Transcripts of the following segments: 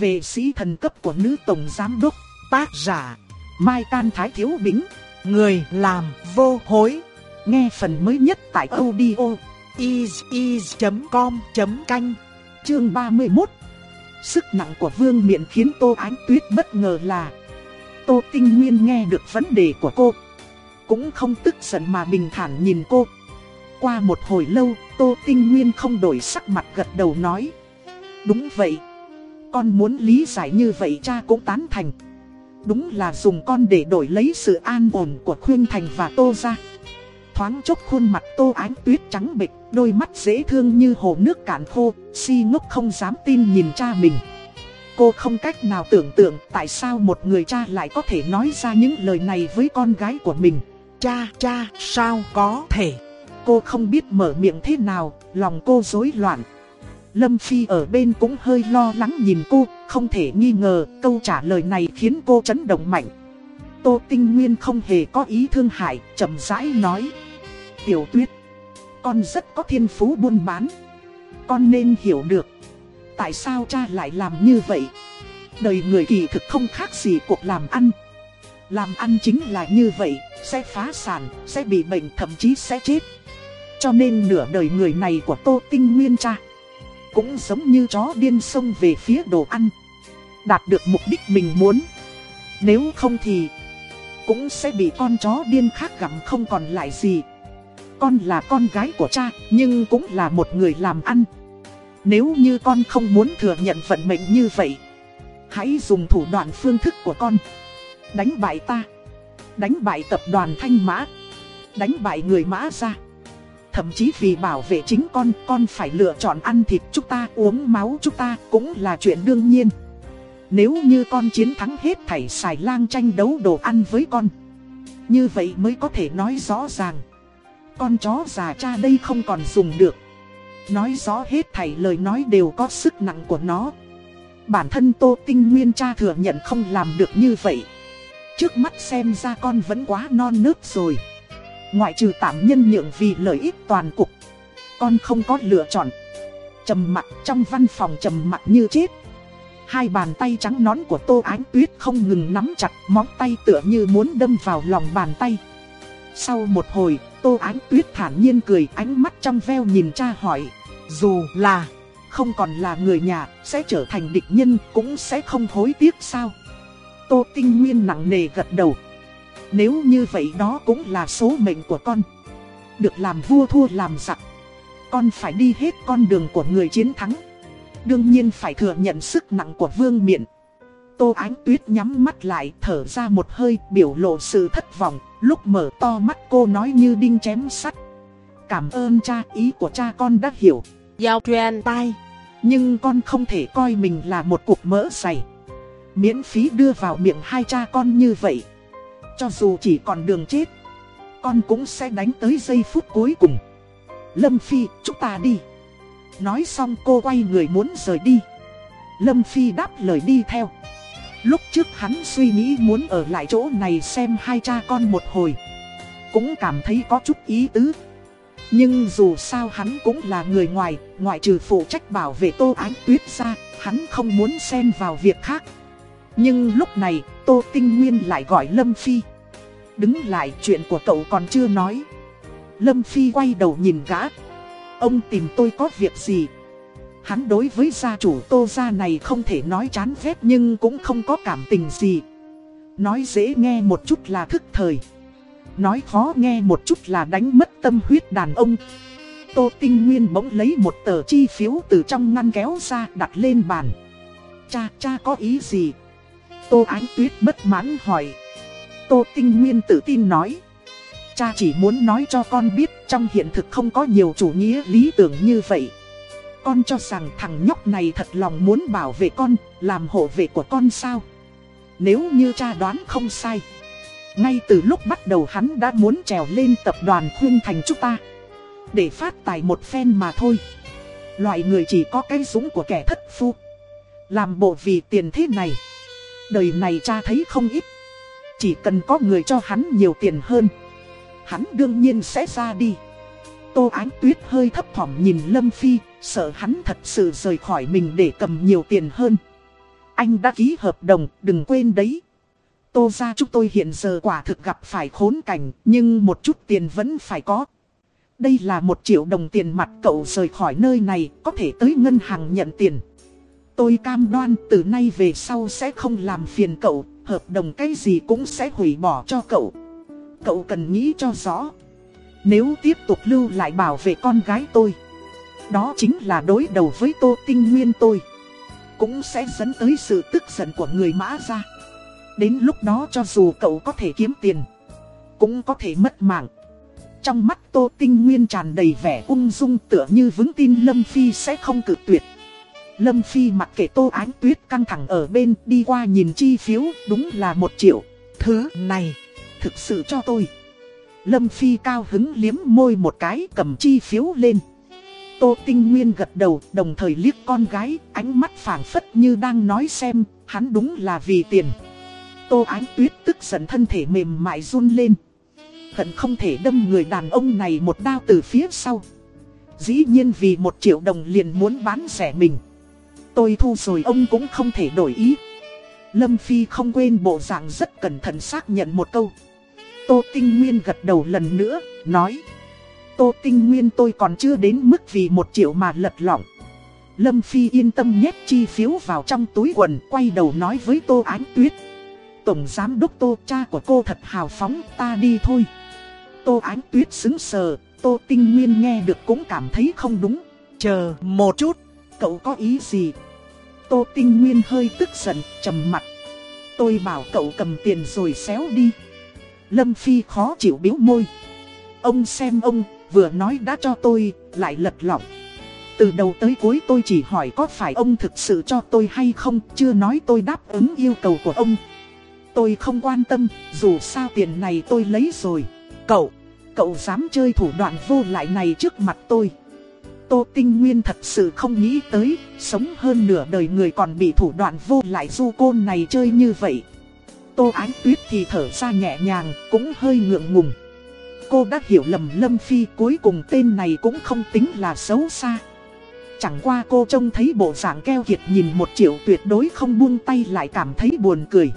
về sĩ thần cấp của nữ tổng giám đốc, tác giả, Mai Can Thái Thiếu Bính, người làm vô hối. Nghe phần mới nhất tại audio is.com.canh, chương 31. Sức nặng của vương miện khiến Tô Ánh Tuyết bất ngờ là Tô Tinh Nguyên nghe được vấn đề của cô. Cũng không tức giận mà bình thản nhìn cô. Qua một hồi lâu, Tô Tinh Nguyên không đổi sắc mặt gật đầu nói. Đúng vậy. Con muốn lý giải như vậy cha cũng tán thành. Đúng là dùng con để đổi lấy sự an ổn của Khuyên Thành và Tô ra. Thoáng chốc khuôn mặt Tô Ánh Tuyết trắng bệch, đôi mắt dễ thương như hồ nước cạn khô, si ngốc không dám tin nhìn cha mình. Cô không cách nào tưởng tượng tại sao một người cha lại có thể nói ra những lời này với con gái của mình. Cha, cha, sao có thể? Cô không biết mở miệng thế nào, lòng cô rối loạn. Lâm Phi ở bên cũng hơi lo lắng nhìn cô, không thể nghi ngờ câu trả lời này khiến cô chấn động mạnh. Tô Tinh Nguyên không hề có ý thương hại, chậm rãi nói. Tiểu tuyết, con rất có thiên phú buôn bán. Con nên hiểu được, tại sao cha lại làm như vậy. Đời người kỳ thực không khác gì cuộc làm ăn. Làm ăn chính là như vậy, sẽ phá sản, sẽ bị bệnh thậm chí sẽ chết. Cho nên nửa đời người này của Tô Tinh Nguyên cha cũng giống như chó điên xông về phía đồ ăn. Đạt được mục đích mình muốn. Nếu không thì, Cũng sẽ bị con chó điên khác gặm không còn lại gì. Con là con gái của cha, Nhưng cũng là một người làm ăn. Nếu như con không muốn thừa nhận vận mệnh như vậy, Hãy dùng thủ đoạn phương thức của con. Đánh bại ta. Đánh bại tập đoàn Thanh Mã. Đánh bại người Mã ra Thậm chí vì bảo vệ chính con, con phải lựa chọn ăn thịt chúng ta, uống máu chúng ta cũng là chuyện đương nhiên. Nếu như con chiến thắng hết thảy xài lang tranh đấu đồ ăn với con. Như vậy mới có thể nói rõ ràng. Con chó già cha đây không còn dùng được. Nói rõ hết thảy lời nói đều có sức nặng của nó. Bản thân Tô Tinh Nguyên cha thừa nhận không làm được như vậy. Trước mắt xem ra con vẫn quá non nớt rồi. Ngoại trừ tạm nhân nhượng vì lợi ích toàn cục. Con không có lựa chọn. Trầm mặt trong văn phòng trầm mặt như chết. Hai bàn tay trắng nón của Tô Ánh Tuyết không ngừng nắm chặt móng tay tựa như muốn đâm vào lòng bàn tay. Sau một hồi, Tô Ánh Tuyết thản nhiên cười ánh mắt trong veo nhìn cha hỏi Dù là không còn là người nhà, sẽ trở thành địch nhân cũng sẽ không hối tiếc sao? Tô Tinh Nguyên nặng nề gật đầu nếu như vậy đó cũng là số mệnh của con. Được làm vua thua làm giặc. Con phải đi hết con đường của người chiến thắng. Đương nhiên phải thừa nhận sức nặng của vương miện. Tô Ánh Tuyết nhắm mắt lại thở ra một hơi biểu lộ sự thất vọng. Lúc mở to mắt cô nói như đinh chém sắt. Cảm ơn cha ý của cha con đã hiểu. Giao truyền tai Nhưng con không thể coi mình là một cục mỡ dày. Miễn phí đưa vào miệng hai cha con như vậy cho dù chỉ còn đường chết Con cũng sẽ đánh tới giây phút cuối cùng. Lâm Phi chúng ta đi. Nói xong cô quay người muốn rời đi. Lâm Phi đáp lời đi theo. Lúc trước hắn suy nghĩ muốn ở lại chỗ này xem hai cha con một hồi Cũng cảm thấy có chút ý tứ. Nhưng dù sao hắn cũng là người ngoài Ngoại trừ phụ trách bảo vệ Tô Ánh Tuyết ra Hắn không muốn xen vào việc khác. Nhưng lúc này, Tô Tinh Nguyên lại gọi Lâm Phi. Đứng lại chuyện của cậu còn chưa nói. Lâm Phi quay đầu nhìn gã. Ông tìm tôi có việc gì? Hắn đối với gia chủ tô gia này không thể nói chán ghét nhưng cũng không có cảm tình gì. Nói dễ nghe một chút là thức thời. Nói khó nghe một chút là đánh mất tâm huyết đàn ông. Tô Tinh Nguyên bỗng lấy một tờ chi phiếu từ trong ngăn kéo ra đặt lên bàn. Cha, cha có ý gì? Tô Ánh Tuyết bất mãn hỏi. Tô Tinh Nguyên tự tin nói. Cha chỉ muốn nói cho con biết trong hiện thực không có nhiều chủ nghĩa lý tưởng như vậy. Con cho rằng thằng nhóc này thật lòng muốn bảo vệ con, làm hộ vệ của con sao? Nếu như cha đoán không sai. Ngay từ lúc bắt đầu hắn đã muốn trèo lên tập đoàn khuyên thành chúng ta. Để phát tài một phen mà thôi. Loại người chỉ có cái dũng của kẻ thất phu. Làm bộ vì tiền thế này. Đời này cha thấy không ít Chỉ cần có người cho hắn nhiều tiền hơn Hắn đương nhiên sẽ ra đi Tô Ánh Tuyết hơi thấp thỏm nhìn Lâm Phi Sợ hắn thật sự rời khỏi mình để cầm nhiều tiền hơn anh đã ký hợp đồng, đừng quên đấy. Tô ra chúng tôi hiện giờ quả thực gặp phải khốn cảnh, nhưng một chút tiền vẫn phải có. Đây là một triệu đồng tiền mặt cậu rời khỏi nơi này, có thể tới ngân hàng nhận tiền. Tôi cam đoan từ nay về sau sẽ không làm phiền cậu, hợp đồng cái gì cũng sẽ hủy bỏ cho cậu. Cậu cần nghĩ cho rõ. Nếu tiếp tục lưu lại bảo vệ con gái tôi, đó chính là đối đầu với Tô Tinh Nguyên tôi. Cũng sẽ dẫn tới sự tức giận của người mã ra. Đến lúc đó cho dù cậu có thể kiếm tiền, cũng có thể mất mạng. Trong mắt Tô Tinh Nguyên tràn đầy vẻ ung dung tựa như vững tin Lâm Phi sẽ không cử tuyệt. Lâm Phi mặc kệ Tô Ánh Tuyết căng thẳng ở bên đi qua nhìn chi phiếu đúng là một triệu. Thứ này, thực sự cho tôi. Lâm Phi cao hứng liếm môi một cái cầm chi phiếu lên. Tô Tinh Nguyên gật đầu đồng thời liếc con gái, ánh mắt phảng phất như đang nói xem, hắn đúng là vì tiền. Tô Ánh Tuyết tức giận thân thể mềm mại run lên. Hận không thể đâm người đàn ông này một đao từ phía sau. Dĩ nhiên vì một triệu đồng liền muốn bán rẻ mình. Tôi thu rồi ông cũng không thể đổi ý. Lâm Phi không quên bộ dạng rất cẩn thận xác nhận một câu. Tô Tinh Nguyên gật đầu lần nữa, nói. Tô Tinh Nguyên tôi còn chưa đến mức vì một triệu mà lật lỏng. Lâm Phi yên tâm nhét chi phiếu vào trong túi quần, quay đầu nói với Tô Ánh Tuyết. Tổng Giám Đốc Tô cha của cô thật hào phóng, ta đi thôi. Tô Ánh Tuyết xứng sờ, Tô Tinh Nguyên nghe được cũng cảm thấy không đúng. Chờ một chút, cậu có ý gì? Tô Tinh Nguyên hơi tức giận, trầm mặt. Tôi bảo cậu cầm tiền rồi xéo đi. Lâm Phi khó chịu biếu môi. Ông xem ông, vừa nói đã cho tôi, lại lật lọng. Từ đầu tới cuối tôi chỉ hỏi có phải ông thực sự cho tôi hay không, chưa nói tôi đáp ứng yêu cầu của ông. Tôi không quan tâm, dù sao tiền này tôi lấy rồi. Cậu, cậu dám chơi thủ đoạn vô lại này trước mặt tôi. Tô Tinh Nguyên thật sự không nghĩ tới, sống hơn nửa đời người còn bị thủ đoạn vô lại du côn này chơi như vậy. Tô Ánh Tuyết thì thở ra nhẹ nhàng, cũng hơi ngượng ngùng. Cô đã hiểu lầm Lâm Phi cuối cùng tên này cũng không tính là xấu xa. Chẳng qua cô trông thấy bộ dạng keo kiệt nhìn một triệu tuyệt đối không buông tay lại cảm thấy buồn cười.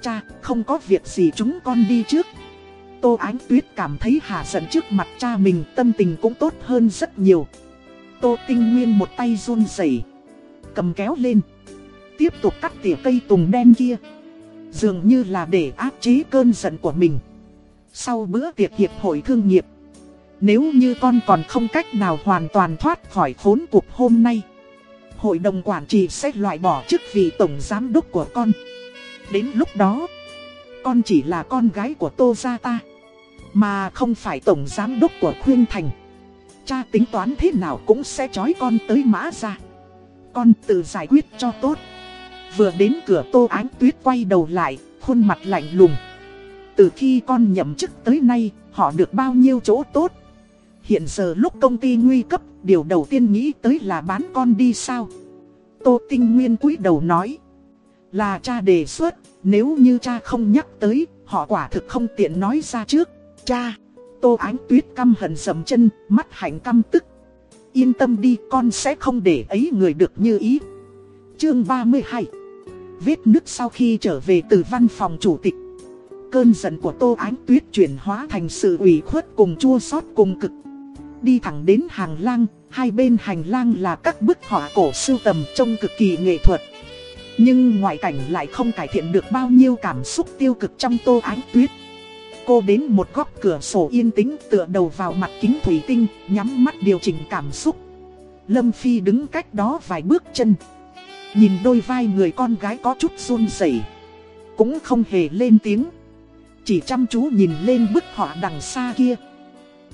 Cha, không có việc gì chúng con đi trước. Tô Ánh Tuyết cảm thấy hà giận trước mặt cha mình tâm tình cũng tốt hơn rất nhiều. Tô Tinh Nguyên một tay run rẩy cầm kéo lên. Tiếp tục cắt tỉa cây tùng đen kia. Dường như là để áp chế cơn giận của mình. Sau bữa tiệc hiệp hội thương nghiệp. Nếu như con còn không cách nào hoàn toàn thoát khỏi khốn cục hôm nay. Hội đồng quản trị sẽ loại bỏ chức vị tổng giám đốc của con. Đến lúc đó, con chỉ là con gái của Tô Gia ta. Mà không phải tổng giám đốc của Khuyên Thành Cha tính toán thế nào cũng sẽ trói con tới mã ra. Con tự giải quyết cho tốt. Vừa đến cửa tô ánh tuyết quay đầu lại Khuôn mặt lạnh lùng. Từ khi con nhậm chức tới nay Họ được bao nhiêu chỗ tốt? Hiện giờ lúc công ty nguy cấp Điều đầu tiên nghĩ tới là bán con đi sao? Tô Tinh Nguyên cúi đầu nói. Là cha đề xuất Nếu như cha không nhắc tới Họ quả thực không tiện nói ra trước. Cha, Tô Ánh Tuyết căm hận dầm chân, mắt hạnh căm tức. Yên tâm đi con sẽ không để ấy người được như ý. Chương 32 Vết nứt sau khi trở về từ văn phòng chủ tịch. Cơn giận của Tô Ánh Tuyết chuyển hóa thành sự ủy khuất cùng chua xót cùng cực. Đi thẳng đến hàng lang, hai bên hành lang là các bức họa cổ sưu tầm trông cực kỳ nghệ thuật. Nhưng ngoại cảnh lại không cải thiện được bao nhiêu cảm xúc tiêu cực trong Tô Ánh Tuyết cô đến một góc cửa sổ yên tĩnh tựa đầu vào mặt kính thủy tinh, nhắm mắt điều chỉnh cảm xúc. Lâm Phi đứng cách đó vài bước chân. Nhìn đôi vai người con gái có chút run rẩy Cũng không hề lên tiếng. Chỉ chăm chú nhìn lên bức họa đằng xa kia.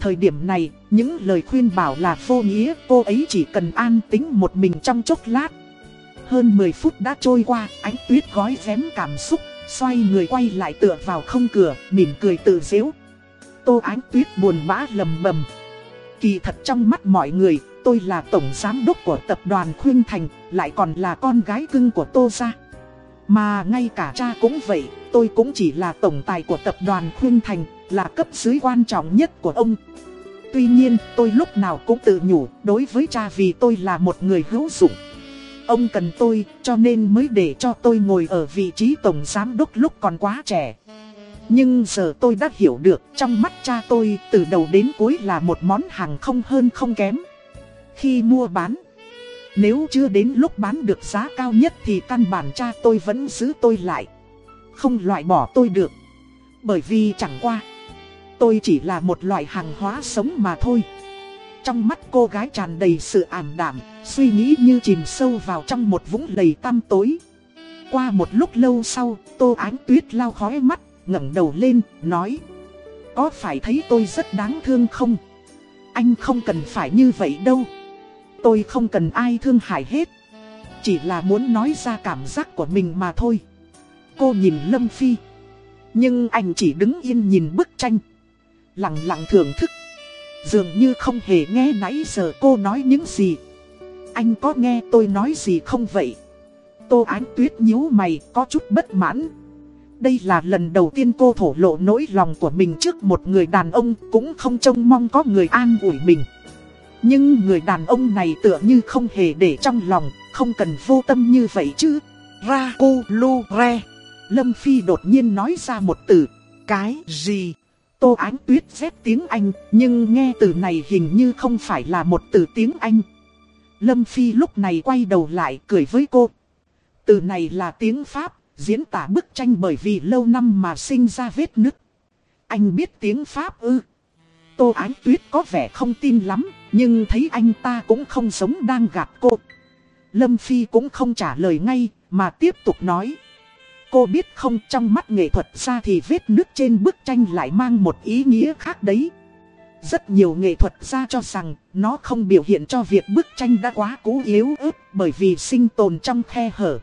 Thời điểm này, những lời khuyên bảo là vô nghĩa, cô ấy chỉ cần an tính một mình trong chốc lát. Hơn 10 phút đã trôi qua, ánh tuyết gói rém cảm xúc Xoay người quay lại tựa vào không cửa, mỉm cười tự dễu. Tô Ánh Tuyết buồn bã lầm bầm. Kỳ thật trong mắt mọi người, tôi là tổng giám đốc của tập đoàn Khuyên Thành, lại còn là con gái cưng của Tô Gia. Mà ngay cả cha cũng vậy, tôi cũng chỉ là tổng tài của tập đoàn Khuyên Thành, là cấp dưới quan trọng nhất của ông. Tuy nhiên, tôi lúc nào cũng tự nhủ, đối với cha vì tôi là một người hữu dụng. Ông cần tôi cho nên mới để cho tôi ngồi ở vị trí tổng giám đốc lúc còn quá trẻ. Nhưng giờ tôi đã hiểu được trong mắt cha tôi từ đầu đến cuối là một món hàng không hơn không kém. Khi mua bán, nếu chưa đến lúc bán được giá cao nhất thì căn bản cha tôi vẫn giữ tôi lại. Không loại bỏ tôi được. Bởi vì chẳng qua, tôi chỉ là một loại hàng hóa sống mà thôi. Trong mắt cô gái tràn đầy sự ảm đạm, suy nghĩ như chìm sâu vào trong một vũng lầy tăm tối. Qua một lúc lâu sau, Tô Ánh Tuyết lau khói mắt, ngẩng đầu lên, nói Có phải thấy tôi rất đáng thương không? Anh không cần phải như vậy đâu Tôi không cần ai thương hại hết Chỉ là muốn nói ra cảm giác của mình mà thôi Cô nhìn Lâm Phi Nhưng anh chỉ đứng yên nhìn bức tranh Lặng lặng thưởng thức Dường như không hề nghe nãy giờ cô nói những gì Anh có nghe tôi nói gì không vậy? Tô Ánh Tuyết nhíu mày có chút bất mãn đây là lần đầu tiên cô thổ lộ nỗi lòng của mình trước một người đàn ông cũng không trông mong có người an ủi mình. Nhưng người đàn ông này tựa như không hề để trong lòng, không cần vô tâm như vậy chứ. Ra cô lô re. Lâm Phi đột nhiên nói ra một từ. Cái gì? Tô Ánh Tuyết phép tiếng Anh, nhưng nghe từ này hình như không phải là một từ tiếng Anh. Lâm Phi lúc này quay đầu lại cười với cô. Từ này là tiếng Pháp, Diễn tả bức tranh bởi vì lâu năm mà sinh ra vết nứt. Anh biết tiếng Pháp ư. Tô Ánh Tuyết có vẻ không tin lắm, nhưng thấy anh ta cũng không sống đang gặp cô. Lâm Phi cũng không trả lời ngay, mà tiếp tục nói. Cô biết không, trong mắt nghệ thuật ra thì vết nước trên bức tranh lại mang một ý nghĩa khác đấy. Rất nhiều nghệ thuật gia cho rằng, nó không biểu hiện cho việc bức tranh đã quá cũ yếu ớt bởi vì sinh tồn trong khe hở.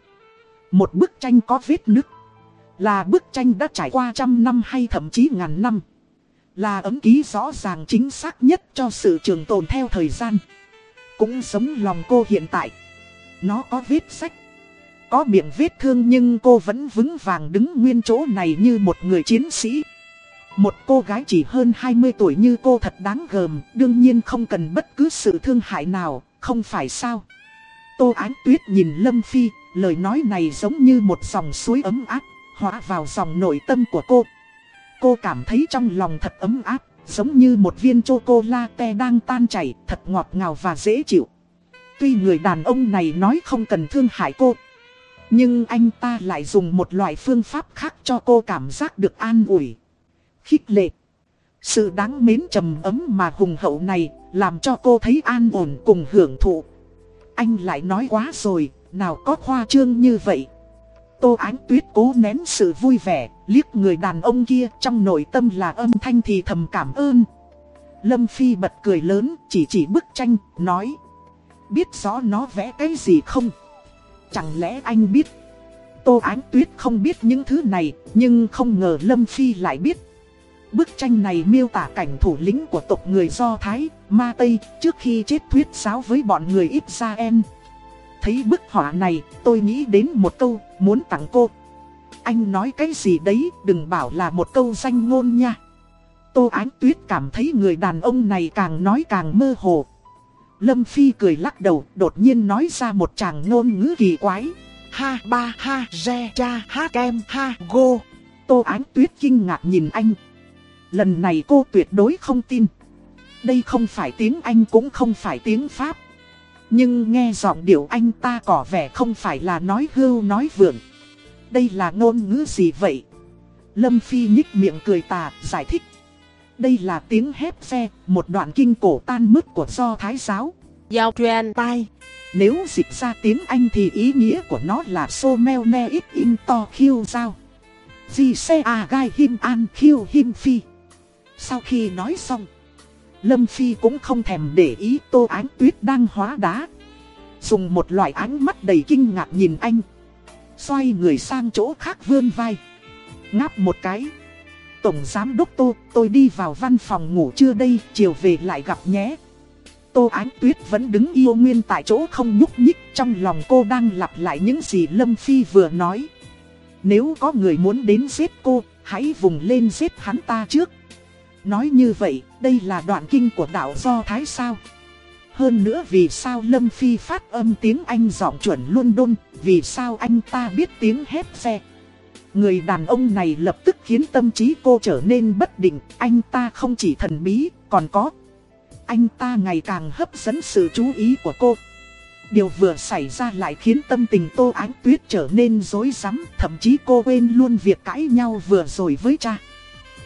Một bức tranh có vết nứt. Là bức tranh đã trải qua trăm năm hay thậm chí ngàn năm. Là ấm ký rõ ràng chính xác nhất cho sự trường tồn theo thời gian. Cũng sống lòng cô hiện tại. Nó có vết sách. Có miệng vết thương nhưng cô vẫn vững vàng đứng nguyên chỗ này như một người chiến sĩ. Một cô gái chỉ hơn 20 tuổi như cô thật đáng gờm, đương nhiên không cần bất cứ sự thương hại nào, không phải sao. Tô Ánh Tuyết nhìn Lâm Phi, Lời nói này giống như một dòng suối ấm áp, hóa vào dòng nội tâm của cô. Cô cảm thấy trong lòng thật ấm áp, giống như một viên chocolate đang tan chảy, thật ngọt ngào và dễ chịu. Tuy người đàn ông này nói không cần thương hại cô, nhưng anh ta lại dùng một loại phương pháp khác cho cô cảm giác được an ủi. Khích lệ. Sự đáng mến trầm ấm mà hùng hậu này làm cho cô thấy an ổn cùng hưởng thụ. Anh lại nói quá rồi, nào có khoa trương như vậy Tô Ánh Tuyết cố nén sự vui vẻ Liếc người đàn ông kia trong nội tâm là âm thanh thì thầm cảm ơn Lâm Phi bật cười lớn chỉ chỉ bức tranh Nói Biết rõ nó vẽ cái gì không Chẳng lẽ anh biết Tô Ánh Tuyết không biết những thứ này Nhưng không ngờ Lâm Phi lại biết Bức tranh này miêu tả cảnh thủ lĩnh của tộc người Do Thái, Ma Tây Trước khi chết thuyết giáo với bọn người Israel Thấy bức họa này, tôi nghĩ đến một câu, muốn tặng cô. Anh nói cái gì đấy, đừng bảo là một câu danh ngôn nha. Tô Ánh Tuyết cảm thấy người đàn ông này càng nói càng mơ hồ. Lâm Phi cười lắc đầu, đột nhiên nói ra một chàng ngôn ngữ kỳ quái. Ha ba ha re cha ha kem ha go. Tô Ánh Tuyết kinh ngạc nhìn anh. Lần này cô tuyệt đối không tin. Đây không phải tiếng Anh cũng không phải tiếng Pháp. Nhưng nghe giọng điệu anh ta có vẻ không phải là nói hưu nói vượng. Đây là ngôn ngữ gì vậy? Lâm Phi nhích miệng cười tà, giải thích. Đây là tiếng hép xe, một đoạn kinh cổ tan mức của do Thái giáo. Giao truyền tai. Nếu dịch ra tiếng Anh thì ý nghĩa của nó là so meo ne ít in to khiêu giao. Di xe à gai him an khiêu him phi. Sau khi nói xong. Lâm Phi cũng không thèm để ý Tô Ánh Tuyết đang hóa đá. Dùng một loại ánh mắt đầy kinh ngạc nhìn anh. Xoay người sang chỗ khác vươn vai. Ngáp một cái. Tổng Giám Đốc Tô, tôi đi vào văn phòng ngủ chưa đây, chiều về lại gặp nhé. Tô Ánh Tuyết vẫn đứng yêu nguyên tại chỗ không nhúc nhích, trong lòng cô đang lặp lại những gì Lâm Phi vừa nói. Nếu có người muốn đến giết cô, hãy vùng lên giết hắn ta trước. Nói như vậy, đây là đoạn kinh của đạo do Thái sao? Hơn nữa vì sao Lâm Phi phát âm tiếng Anh giọng chuẩn London, vì sao anh ta biết tiếng hét xe. Người đàn ông này lập tức khiến tâm trí cô trở nên bất định, anh ta không chỉ thần bí, còn có. Anh ta ngày càng hấp dẫn sự chú ý của cô. Điều vừa xảy ra lại khiến tâm tình Tô Ánh Tuyết trở nên rối rắm, thậm chí cô quên luôn việc cãi nhau vừa rồi với cha.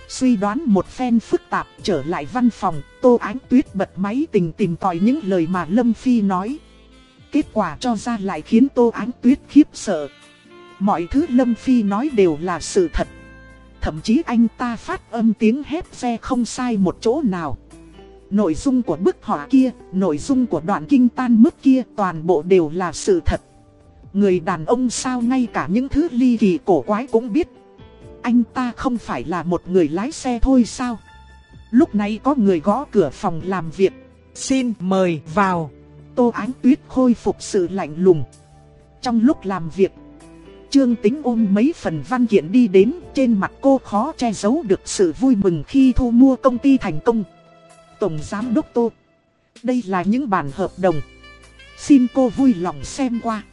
Suy đoán một phen phức tạp trở lại văn phòng, Tô Ánh Tuyết bật máy tình tìm tòi những lời mà Lâm Phi nói. Kết quả cho ra lại khiến Tô Ánh Tuyết khiếp sợ. Mọi thứ Lâm Phi nói đều là sự thật. Thậm chí anh ta phát âm tiếng hét xe không sai một chỗ nào. Nội dung của bức họa kia, nội dung của đoạn kinh tan mức kia toàn bộ đều là sự thật. Người đàn ông sao ngay cả những thứ ly kỳ cổ quái cũng biết. Anh ta không phải là một người lái xe thôi sao? Lúc này có người gõ cửa phòng làm việc. Xin mời vào. Tô Ánh Tuyết khôi phục sự lạnh lùng. Trong lúc làm việc, Trương Tính ôm mấy phần văn kiện đi đến, trên mặt cô khó che giấu được sự vui mừng khi thu mua công ty thành công. Tổng Giám Đốc Tô, đây là những bản hợp đồng. Xin cô vui lòng xem qua.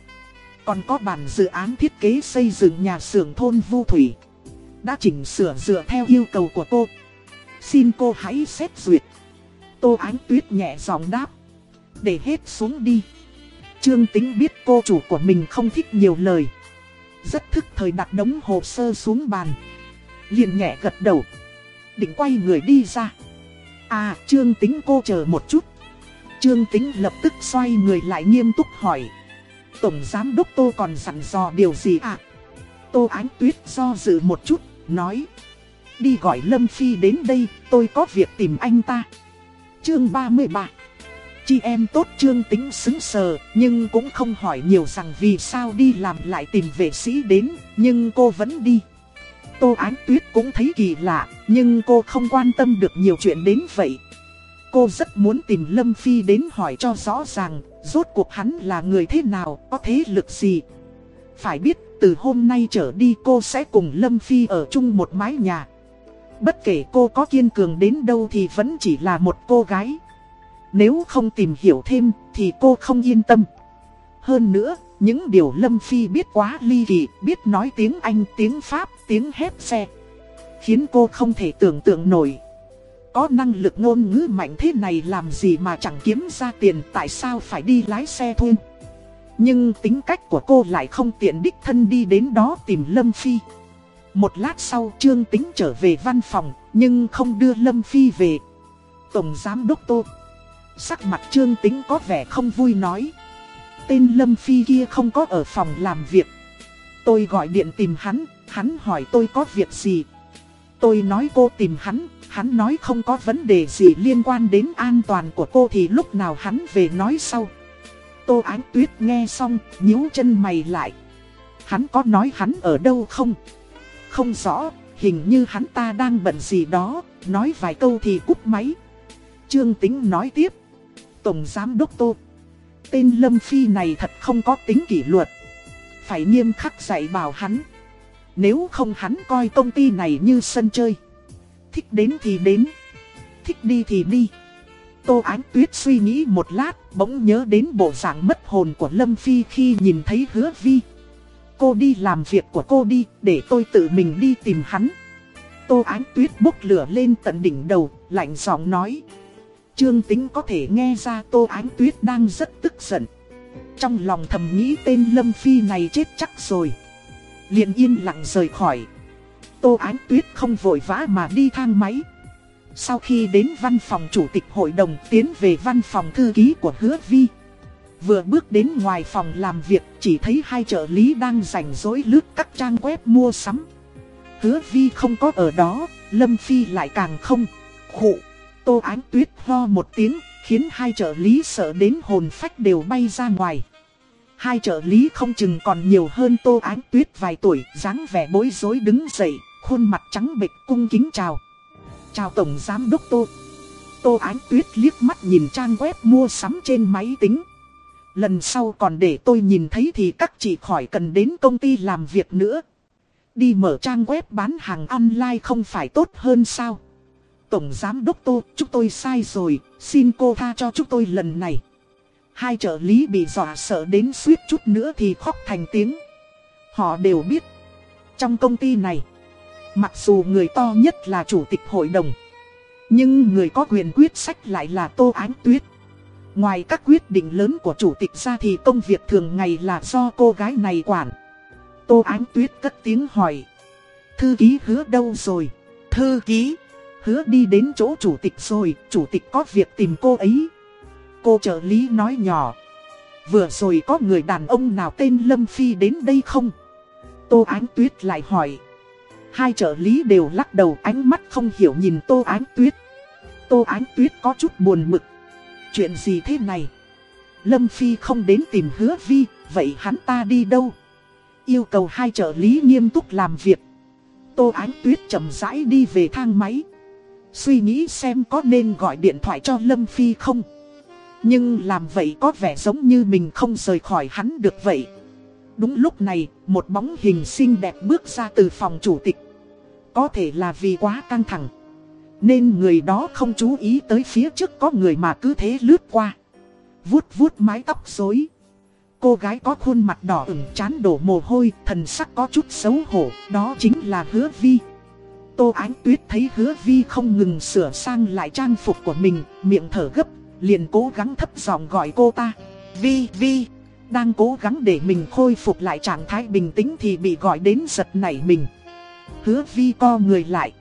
Còn có bản dự án thiết kế xây dựng nhà xưởng thôn Vu Thủy. Đã chỉnh sửa dựa theo yêu cầu của cô. Xin cô hãy xét duyệt. Tô Ánh Tuyết nhẹ giọng đáp. Để hết xuống đi. Trương Tính biết cô chủ của mình không thích nhiều lời. Rất thức thời đặt đống hồ sơ xuống bàn. Liền nhẹ gật đầu. Định quay người đi ra. À Trương Tính cô chờ một chút. Trương Tính lập tức xoay người lại nghiêm túc hỏi. Tổng Giám Đốc Tô còn dặn dò điều gì à Tô Ánh Tuyết do dự một chút, Nói. Đi gọi Lâm Phi đến đây, tôi có việc tìm anh ta. Chương 33 Chị em tốt trương tính xứng sờ, nhưng cũng không hỏi nhiều rằng vì sao đi làm lại tìm vệ sĩ đến, nhưng cô vẫn đi. Tô Ánh Tuyết cũng thấy kỳ lạ, nhưng cô không quan tâm được nhiều chuyện đến vậy. Cô rất muốn tìm Lâm Phi đến hỏi cho rõ ràng, rốt cuộc hắn là người thế nào, có thế lực gì. Phải biết, từ hôm nay trở đi cô sẽ cùng Lâm Phi ở chung một mái nhà. Bất kể cô có kiên cường đến đâu thì vẫn chỉ là một cô gái. Nếu không tìm hiểu thêm thì cô không yên tâm. Hơn nữa, những điều Lâm Phi biết quá ly kỳ, biết nói tiếng Anh, tiếng Pháp, tiếng hép xe. Khiến cô không thể tưởng tượng nổi. Có năng lực ngôn ngữ mạnh thế này làm gì mà chẳng kiếm ra tiền tại sao phải đi lái xe thôi. Nhưng tính cách của cô lại không tiện đích thân đi đến đó tìm Lâm Phi. Một lát sau Trương Tính trở về văn phòng nhưng không đưa Lâm Phi về. Tổng Giám Đốc Tô Sắc mặt trương tính có vẻ không vui nói. Tên Lâm Phi kia không có ở phòng làm việc. Tôi gọi điện tìm hắn, hắn hỏi tôi có việc gì. Tôi nói cô tìm hắn, hắn nói không có vấn đề gì liên quan đến an toàn của cô thì lúc nào hắn về nói sau. Tô Ánh Tuyết nghe xong, nhíu chân mày lại. Hắn có nói hắn ở đâu không? Không rõ, hình như hắn ta đang bận gì đó, nói vài câu thì cúp máy. Trương Tính nói tiếp. Tổng Giám Đốc Tô. Tên Lâm Phi này thật không có tính kỷ luật. Phải nghiêm khắc dạy bảo hắn. Nếu không hắn coi công ty này như sân chơi. Thích đến thì đến. Thích đi thì đi. Tô Ánh Tuyết suy nghĩ một lát, bỗng nhớ đến bộ dạng mất hồn của Lâm Phi khi nhìn thấy hứa vi. Cô đi làm việc của cô đi, để tôi tự mình đi tìm hắn. Tô Ánh Tuyết bốc lửa lên tận đỉnh đầu, lạnh giọng nói. Trương Tính có thể nghe ra Tô Ánh Tuyết đang rất tức giận. Trong lòng thầm nghĩ tên Lâm Phi này chết chắc rồi. liền yên lặng rời khỏi. Tô Ánh Tuyết không vội vã mà đi thang máy. Sau khi đến văn phòng chủ tịch hội đồng tiến về văn phòng thư ký của hứa vi. Vừa bước đến ngoài phòng làm việc chỉ thấy hai trợ lý đang rảnh rỗi lướt các trang web mua sắm. Hứa vi không có ở đó, Lâm Phi lại càng không. Khụ. Tô Ánh Tuyết ho một tiếng, khiến hai trợ lý sợ đến hồn phách đều bay ra ngoài. Hai trợ lý không chừng còn nhiều hơn Tô Ánh Tuyết vài tuổi, dáng vẻ bối rối đứng dậy, khuôn mặt trắng bệch cung kính chào. Chào Tổng Giám Đốc Tô. Tô Ánh Tuyết liếc mắt nhìn trang web mua sắm trên máy tính. Lần sau còn để tôi nhìn thấy thì các chị khỏi cần đến công ty làm việc nữa. Đi mở trang web bán hàng online không phải tốt hơn sao? Tổng Giám Đốc Tô, chúng tôi sai rồi, xin cô tha cho chúng tôi lần này. Hai trợ lý bị dọa sợ đến suýt chút nữa thì khóc thành tiếng. Họ đều biết, trong công ty này, mặc dù người to nhất là chủ tịch hội đồng, nhưng người có quyền quyết sách lại là Tô Ánh Tuyết. Ngoài các quyết định lớn của chủ tịch ra thì công việc thường ngày là do cô gái này quản. Tô Ánh Tuyết cất tiếng hỏi. Thư ký hứa đâu rồi? Thư ký, hứa đi đến chỗ chủ tịch rồi, chủ tịch có việc tìm cô ấy. Cô trợ lý nói nhỏ. Vừa rồi có người đàn ông nào tên Lâm Phi đến đây không? Tô Ánh Tuyết lại hỏi. Hai trợ lý đều lắc đầu ánh mắt không hiểu nhìn Tô Ánh Tuyết. Tô Ánh Tuyết có chút buồn mực. Chuyện gì thế này? Lâm Phi không đến tìm hứa vi, vậy hắn ta đi đâu? Yêu cầu hai trợ lý nghiêm túc làm việc. Tô Ánh Tuyết chậm rãi đi về thang máy. Suy nghĩ xem có nên gọi điện thoại cho Lâm Phi không? Nhưng làm vậy có vẻ giống như mình không rời khỏi hắn được vậy. Đúng lúc này, một bóng hình xinh đẹp bước ra từ phòng chủ tịch. Có thể là vì quá căng thẳng. Nên người đó không chú ý tới phía trước có người mà cứ thế lướt qua. Vuốt vuốt mái tóc rối. Cô gái có khuôn mặt đỏ ửng chán đổ mồ hôi, thần sắc có chút xấu hổ, đó chính là hứa vi. Tô Ánh Tuyết thấy hứa vi không ngừng sửa sang lại trang phục của mình, miệng thở gấp, liền cố gắng thấp giọng gọi cô ta. Vi, Vi, đang cố gắng để mình khôi phục lại trạng thái bình tĩnh thì bị gọi đến giật nảy mình. Hứa Vi co người lại.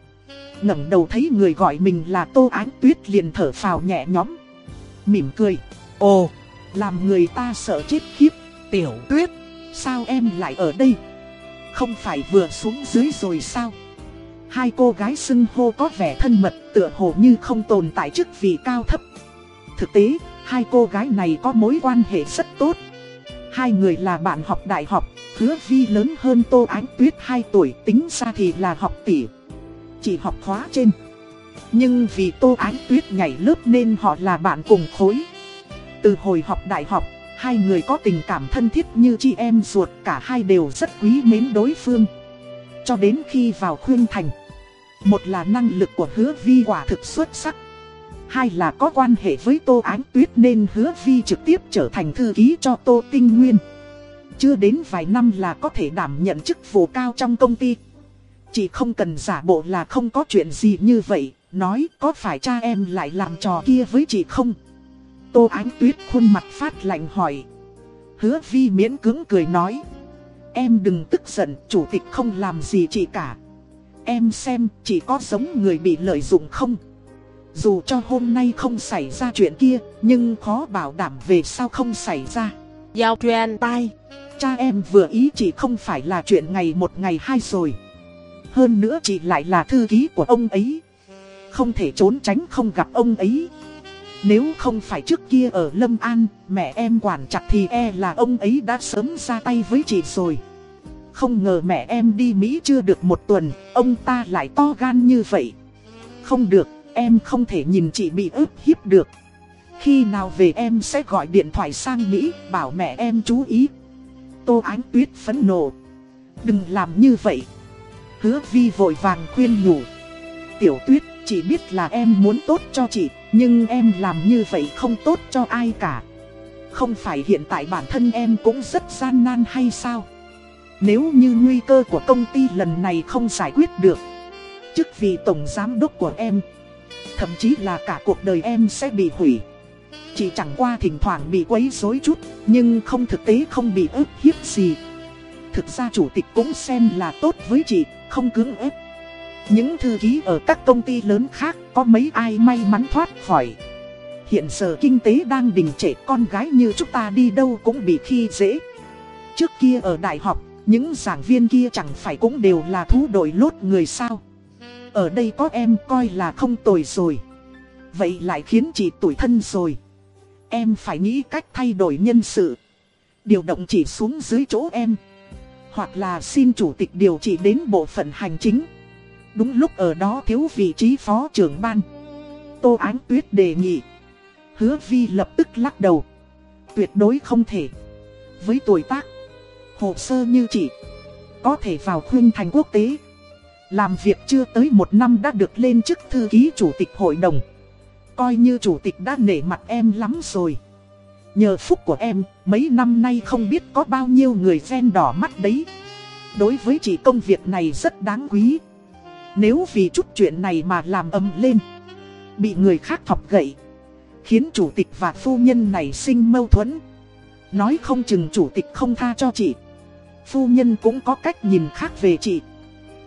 ngẩng đầu thấy người gọi mình là Tô Ánh Tuyết liền thở phào nhẹ nhõm. Mỉm cười. Ồ, làm người ta sợ chết khiếp. Tiểu Tuyết, sao em lại ở đây? Không phải vừa xuống dưới rồi sao? Hai cô gái xưng hô có vẻ thân mật tựa hồ như không tồn tại chức vị cao thấp. Thực tế, hai cô gái này có mối quan hệ rất tốt. Hai người là bạn học đại học, hứa vi lớn hơn Tô Ánh Tuyết 2 tuổi tính ra thì là học tỷ. Chỉ học khóa trên. Nhưng vì Tô Ánh Tuyết nhảy lớp nên họ là bạn cùng khối. Từ hồi học đại học, hai người có tình cảm thân thiết như chị em ruột cả hai đều rất quý mến đối phương. Cho đến khi vào khuyên thành. Một là năng lực của hứa vi quả thực xuất sắc. Hai là có quan hệ với Tô Ánh Tuyết nên hứa vi trực tiếp trở thành thư ký cho Tô Tinh Nguyên. Chưa đến vài năm là có thể đảm nhận chức vụ cao trong công ty. Chị không cần giả bộ là không có chuyện gì như vậy, nói có phải cha em lại làm trò kia với chị không? Tô Ánh Tuyết khuôn mặt phát lạnh hỏi. Hứa vi miễn cứng cười nói. Em đừng tức giận, chủ tịch không làm gì chị cả. Em xem chỉ có giống người bị lợi dụng không? Dù cho hôm nay không xảy ra chuyện kia, nhưng khó bảo đảm về sao không xảy ra. Giao truyền tai, cha em vừa ý chị không phải là chuyện ngày một ngày hai rồi. Hơn nữa chị lại là thư ký của ông ấy. Không thể trốn tránh không gặp ông ấy. Nếu không phải trước kia ở Lâm An, mẹ em quản chặt thì e là ông ấy đã sớm ra tay với chị rồi. Không ngờ mẹ em đi Mỹ chưa được một tuần, ông ta lại to gan như vậy. Không được, em không thể nhìn chị bị ức hiếp được. Khi nào về em sẽ gọi điện thoại sang Mỹ, bảo mẹ em chú ý. Tô Ánh Tuyết phẫn nộ. Đừng làm như vậy. Hứa Vi vội vàng khuyên nhủ. Tiểu Tuyết, chị biết là em muốn tốt cho chị, nhưng em làm như vậy không tốt cho ai cả. Không phải hiện tại bản thân em cũng rất gian nan hay sao? Nếu như nguy cơ của công ty lần này không giải quyết được, Chức vị tổng giám đốc của em, Thậm chí là cả cuộc đời em sẽ bị hủy. Chỉ chẳng qua thỉnh thoảng bị quấy rối chút, Nhưng không thực tế không bị ức hiếp gì. Thực ra chủ tịch cũng xem là tốt với chị, Không cưỡng ép. Những thư ký ở các công ty lớn khác Có mấy ai may mắn thoát khỏi. Hiện giờ kinh tế đang đình trệ, Con gái như chúng ta đi đâu cũng bị khi dễ. Trước kia ở đại học những giảng viên kia chẳng phải cũng đều là thú đội lốt người sao? Ở đây có em coi là không tồi rồi. Vậy lại khiến chị tuổi thân rồi. Em phải nghĩ cách thay đổi nhân sự. Điều động chỉ xuống dưới chỗ em. Hoặc là xin chủ tịch điều trị đến bộ phận hành chính. Đúng lúc ở đó thiếu vị trí phó trưởng ban. Tô Ánh Tuyết đề nghị. Hứa Vi lập tức lắc đầu. Tuyệt đối không thể. Với tuổi tác hồ sơ như chị Có thể vào khuyên thành quốc tế Làm việc chưa tới một năm đã được lên chức thư ký chủ tịch hội đồng Coi như chủ tịch đã nể mặt em lắm rồi Nhờ phúc của em, mấy năm nay không biết có bao nhiêu người ven đỏ mắt đấy. Đối với chị công việc này rất đáng quý. Nếu vì chút chuyện này mà làm ầm lên, bị người khác thọc gậy, khiến chủ tịch và phu nhân này sinh mâu thuẫn. Nói không chừng chủ tịch không tha cho chị. Phu nhân cũng có cách nhìn khác về chị.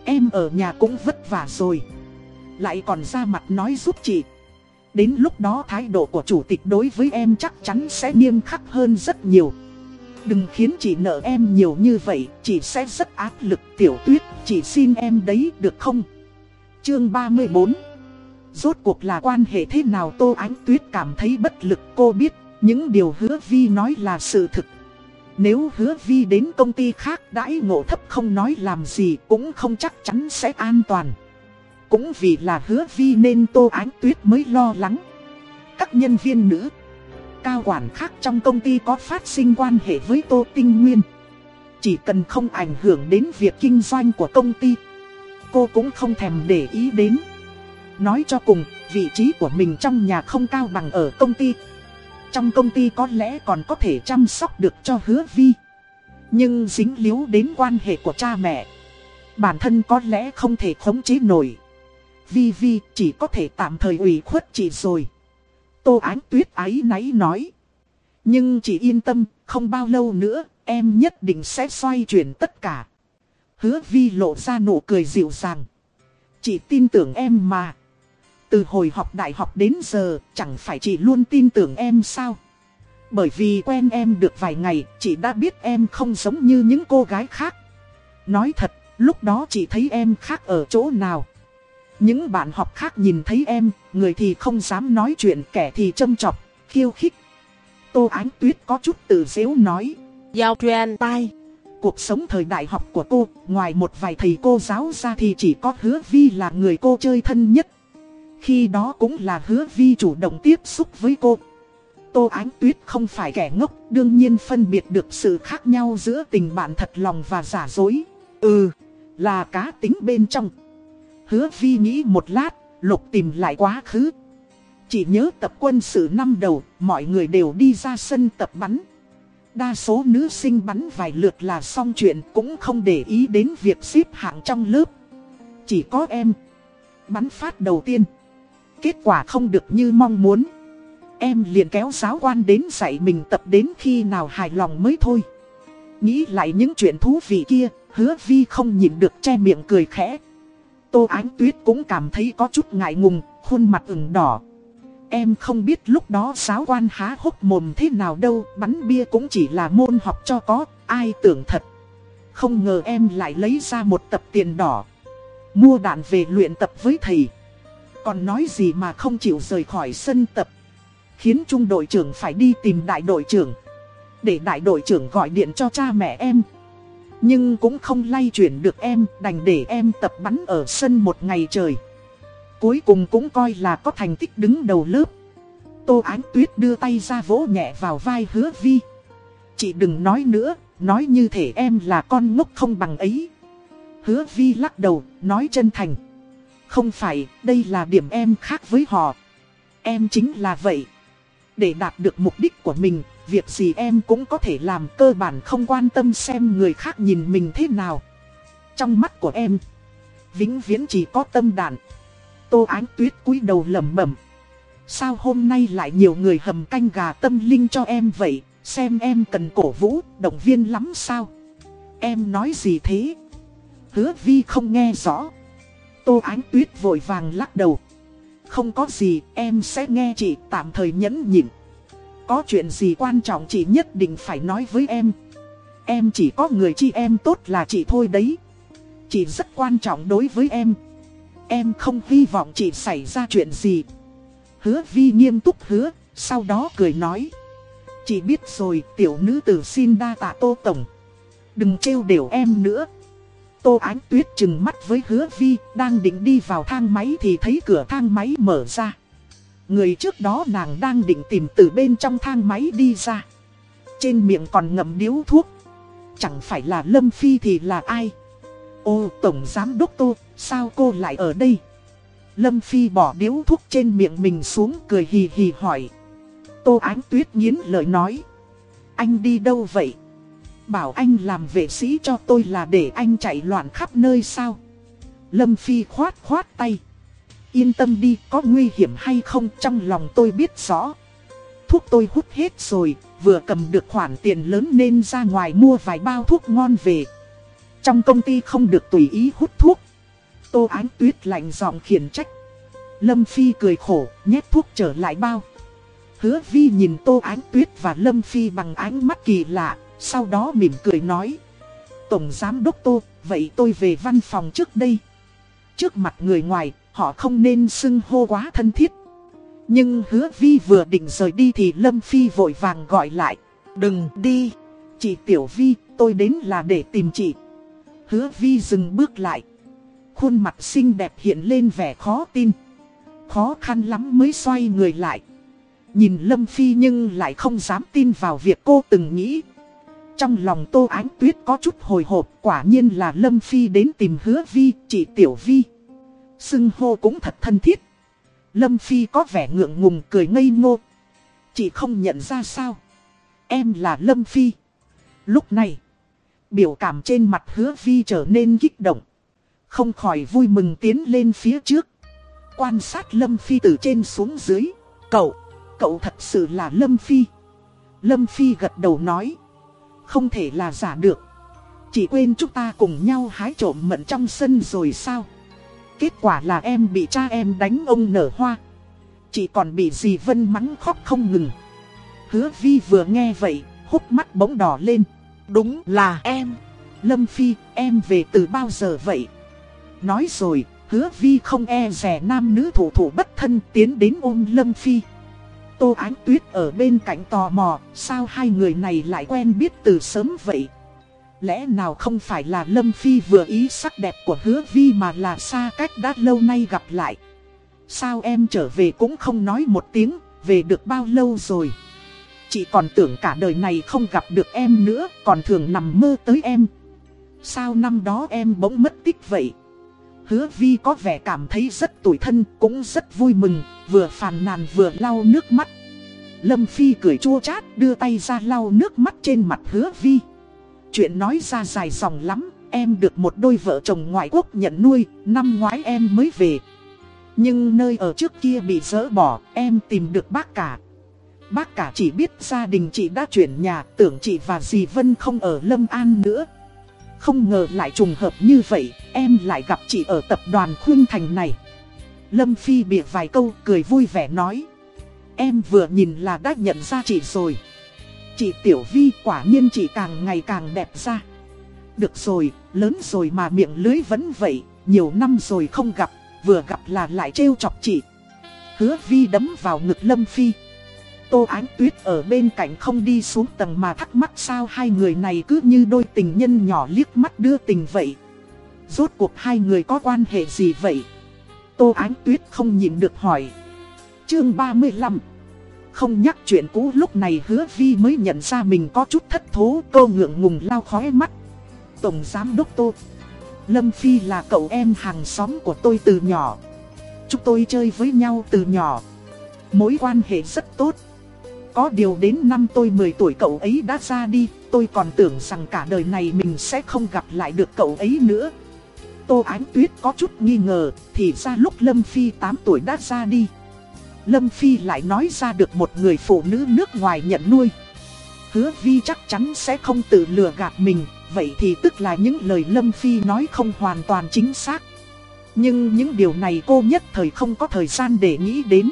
Em ở nhà cũng vất vả rồi. Lại còn ra mặt nói giúp chị. Đến lúc đó thái độ của chủ tịch đối với em chắc chắn sẽ nghiêm khắc hơn rất nhiều Đừng khiến chị nợ em nhiều như vậy, chị sẽ rất áp lực tiểu tuyết, chị xin em đấy được không? Chương 34 Rốt cuộc là quan hệ thế nào Tô Ánh Tuyết cảm thấy bất lực cô biết những điều hứa Vi nói là sự thực. Nếu hứa Vi đến công ty khác đãi ngộ thấp không nói làm gì cũng không chắc chắn sẽ an toàn. Cũng vì là hứa Vi nên Tô Ánh Tuyết mới lo lắng. Các nhân viên nữ, cao quản khác trong công ty có phát sinh quan hệ với Tô Tinh Nguyên. Chỉ cần không ảnh hưởng đến việc kinh doanh của công ty, cô cũng không thèm để ý đến. Nói cho cùng, vị trí của mình trong nhà không cao bằng ở công ty. Trong công ty có lẽ còn có thể chăm sóc được cho hứa vi. Nhưng dính líu đến quan hệ của cha mẹ. Bản thân có lẽ không thể khống chế nổi. Vi Vi chỉ có thể tạm thời ủy khuất chị rồi. Tô Ánh Tuyết ái náy nói. Nhưng chị yên tâm, không bao lâu nữa, em nhất định sẽ xoay chuyển tất cả. Hứa Vi lộ ra nụ cười dịu dàng. Chị tin tưởng em mà. Từ hồi học đại học đến giờ, chẳng phải chị luôn tin tưởng em sao? Bởi vì quen em được vài ngày, chị đã biết em không giống như những cô gái khác. Nói thật, lúc đó chị thấy em khác ở chỗ nào. Những bạn học khác nhìn thấy em, người thì không dám nói chuyện, kẻ thì châm chọc, khiêu khích. Tô Ánh Tuyết có chút tự dễu nói. Giao truyền tai. Cuộc sống thời đại học của cô, ngoài một vài thầy cô giáo ra thì chỉ có hứa vi là người cô chơi thân nhất. Khi đó cũng là hứa vi chủ động tiếp xúc với cô. Tô Ánh Tuyết không phải kẻ ngốc, đương nhiên phân biệt được sự khác nhau giữa tình bạn thật lòng và giả dối. Ừ, là cá tính bên trong. Hứa vi nghĩ một lát, lục tìm lại quá khứ. Chỉ nhớ tập quân sự năm đầu, mọi người đều đi ra sân tập bắn. Đa số nữ sinh bắn vài lượt là xong chuyện cũng không để ý đến việc xếp hạng trong lớp. Chỉ có em. Bắn phát đầu tiên. Kết quả không được như mong muốn. Em liền kéo giáo quan đến dạy mình tập đến khi nào hài lòng mới thôi. Nghĩ lại những chuyện thú vị kia, hứa vi không nhìn được che miệng cười khẽ. Tô Ánh Tuyết cũng cảm thấy có chút ngại ngùng, khuôn mặt ửng đỏ. Em không biết lúc đó giáo quan há hốc mồm thế nào đâu, bắn bia cũng chỉ là môn học cho có, ai tưởng thật. Không ngờ em lại lấy ra một tập tiền đỏ. Mua đạn về luyện tập với thầy. Còn nói gì mà không chịu rời khỏi sân tập. Khiến trung đội trưởng phải đi tìm đại đội trưởng. Để đại đội trưởng gọi điện cho cha mẹ em nhưng cũng không lay chuyển được em, đành để em tập bắn ở sân một ngày trời. Cuối cùng cũng coi là có thành tích đứng đầu lớp. Tô Ánh Tuyết đưa tay ra vỗ nhẹ vào vai hứa vi. Chị đừng nói nữa, nói như thể em là con ngốc không bằng ấy. Hứa vi lắc đầu, nói chân thành. Không phải, đây là điểm em khác với họ. Em chính là vậy. Để đạt được mục đích của mình, Việc gì em cũng có thể làm cơ bản không quan tâm xem người khác nhìn mình thế nào. Trong mắt của em Vĩnh viễn chỉ có tâm đạn. Tô Ánh Tuyết cúi đầu lẩm bẩm. Sao hôm nay lại nhiều người hầm canh gà tâm linh cho em vậy? Xem em cần cổ vũ, động viên lắm sao? Em nói gì thế? Hứa vi không nghe rõ. Tô Ánh Tuyết vội vàng lắc đầu. Không có gì, em sẽ nghe chị tạm thời nhẫn nhịn. Có chuyện gì quan trọng chị nhất định phải nói với em. Em chỉ có người chi em tốt là chị thôi đấy. Chị rất quan trọng đối với em. Em không hy vọng chị xảy ra chuyện gì. Hứa vi nghiêm túc hứa Sau đó cười nói. Chị biết rồi tiểu nữ tử xin đa tạ tô tổng. Đừng trêu đều em nữa. Tô ánh tuyết chừng mắt với hứa vi Đang định đi vào thang máy thì thấy cửa thang máy mở ra Người trước đó nàng đang định tìm từ bên trong thang máy đi ra. Trên miệng còn ngậm điếu thuốc. Chẳng phải là Lâm Phi thì là ai? Ô Tổng Giám Đốc Tô, sao cô lại ở đây? Lâm Phi bỏ điếu thuốc trên miệng mình xuống cười hì hì hỏi. Tô Ánh Tuyết nghiến lời nói. Anh đi đâu vậy? Bảo anh làm vệ sĩ cho tôi là để anh chạy loạn khắp nơi sao? Lâm Phi khoát khoát tay. Yên tâm đi, có nguy hiểm hay không trong lòng tôi biết rõ. Thuốc tôi hút hết rồi, vừa cầm được khoản tiền lớn nên ra ngoài mua vài bao thuốc ngon về. Trong công ty không được tùy ý hút thuốc. Tô Ánh Tuyết lạnh giọng khiển trách. Lâm Phi cười khổ, nhét thuốc trở lại bao. Hứa Vi nhìn Tô Ánh Tuyết và Lâm Phi bằng ánh mắt kỳ lạ, sau đó mỉm cười nói. Tổng Giám Đốc Tô, vậy tôi về văn phòng trước đây. Trước mặt người ngoài, họ không nên xưng hô quá thân thiết. Nhưng hứa Vi vừa định rời đi thì Lâm Phi vội vàng gọi lại. Đừng đi, chị Tiểu Vi, tôi đến là để tìm chị. Hứa Vi dừng bước lại. Khuôn mặt xinh đẹp hiện lên vẻ khó tin. Khó khăn lắm mới xoay người lại. Nhìn Lâm Phi nhưng lại không dám tin vào việc cô từng nghĩ. Trong lòng Tô Ánh Tuyết có chút hồi hộp quả nhiên là Lâm Phi đến tìm hứa Vi, chị Tiểu Vi. Sưng hô cũng thật thân thiết. Lâm Phi có vẻ ngượng ngùng cười ngây ngô. Chị không nhận ra sao. Em là Lâm Phi. Lúc này, biểu cảm trên mặt hứa Vi trở nên kích động. Không khỏi vui mừng tiến lên phía trước. Quan sát Lâm Phi từ trên xuống dưới. Cậu, cậu thật sự là Lâm Phi. Lâm Phi gật đầu nói. Không thể là giả được. Chỉ quên chúng ta cùng nhau hái trộm mận trong sân rồi sao? Kết quả là em bị cha em đánh ông nở hoa. Chỉ còn bị dì Vân mắng khóc không ngừng. Hứa Vi vừa nghe vậy, Hút mắt bỗng đỏ lên. Đúng là em. Lâm Phi, em về từ bao giờ vậy? Nói rồi, hứa Vi không e rẻ nam nữ thủ thủ bất thân tiến đến ôm Lâm Phi. Tô Ánh Tuyết ở bên cạnh tò mò, sao hai người này lại quen biết từ sớm vậy? Lẽ nào không phải là Lâm Phi vừa ý sắc đẹp của hứa vi mà là xa cách đã lâu nay gặp lại? Sao em trở về cũng không nói một tiếng, về được bao lâu rồi? Chị còn tưởng cả đời này không gặp được em nữa, còn thường nằm mơ tới em. Sao năm đó em bỗng mất tích vậy? Hứa vi có vẻ cảm thấy rất tủi thân, cũng rất vui mừng, vừa phàn nàn vừa lau nước mắt. Lâm Phi cười chua chát đưa tay ra lau nước mắt trên mặt hứa vi. Chuyện nói ra dài dòng lắm, em được một đôi vợ chồng ngoại quốc nhận nuôi, năm ngoái em mới về. Nhưng nơi ở trước kia bị dỡ bỏ, em tìm được bác cả. Bác cả chỉ biết gia đình chị đã chuyển nhà, tưởng chị và dì Vân không ở Lâm An nữa. Không ngờ lại trùng hợp như vậy, em lại gặp chị ở tập đoàn Khuyên Thành này. Lâm Phi bịa vài câu cười vui vẻ nói. Em vừa nhìn là đã nhận ra chị rồi. Chị Tiểu Vi quả nhiên chị càng ngày càng đẹp ra. Được rồi, lớn rồi mà miệng lưới vẫn vậy, nhiều năm rồi không gặp, vừa gặp là lại trêu chọc chị. Hứa Vi đấm vào ngực Lâm Phi. Tô Ánh Tuyết ở bên cạnh không đi xuống tầng mà thắc mắc sao hai người này cứ như đôi tình nhân nhỏ liếc mắt đưa tình vậy. Rốt cuộc hai người có quan hệ gì vậy? Tô Ánh Tuyết không nhìn được hỏi. Chương 35 Không nhắc chuyện cũ lúc này hứa vi mới nhận ra mình có chút thất thố, Cô ngượng ngùng lao khói mắt Tổng Giám Đốc Tô Lâm Phi là cậu em hàng xóm của tôi từ nhỏ Chúng tôi chơi với nhau từ nhỏ Mối quan hệ rất tốt có điều đến năm tôi 10 tuổi cậu ấy đã ra đi Tôi còn tưởng rằng cả đời này mình sẽ không gặp lại được cậu ấy nữa Tô Ánh Tuyết có chút nghi ngờ Thì ra lúc Lâm Phi 8 tuổi đã ra đi Lâm Phi lại nói ra được một người phụ nữ nước ngoài nhận nuôi. Hứa Vi chắc chắn sẽ không tự lừa gạt mình, vậy thì tức là những lời Lâm Phi nói không hoàn toàn chính xác. Nhưng những điều này cô nhất thời không có thời gian để nghĩ đến.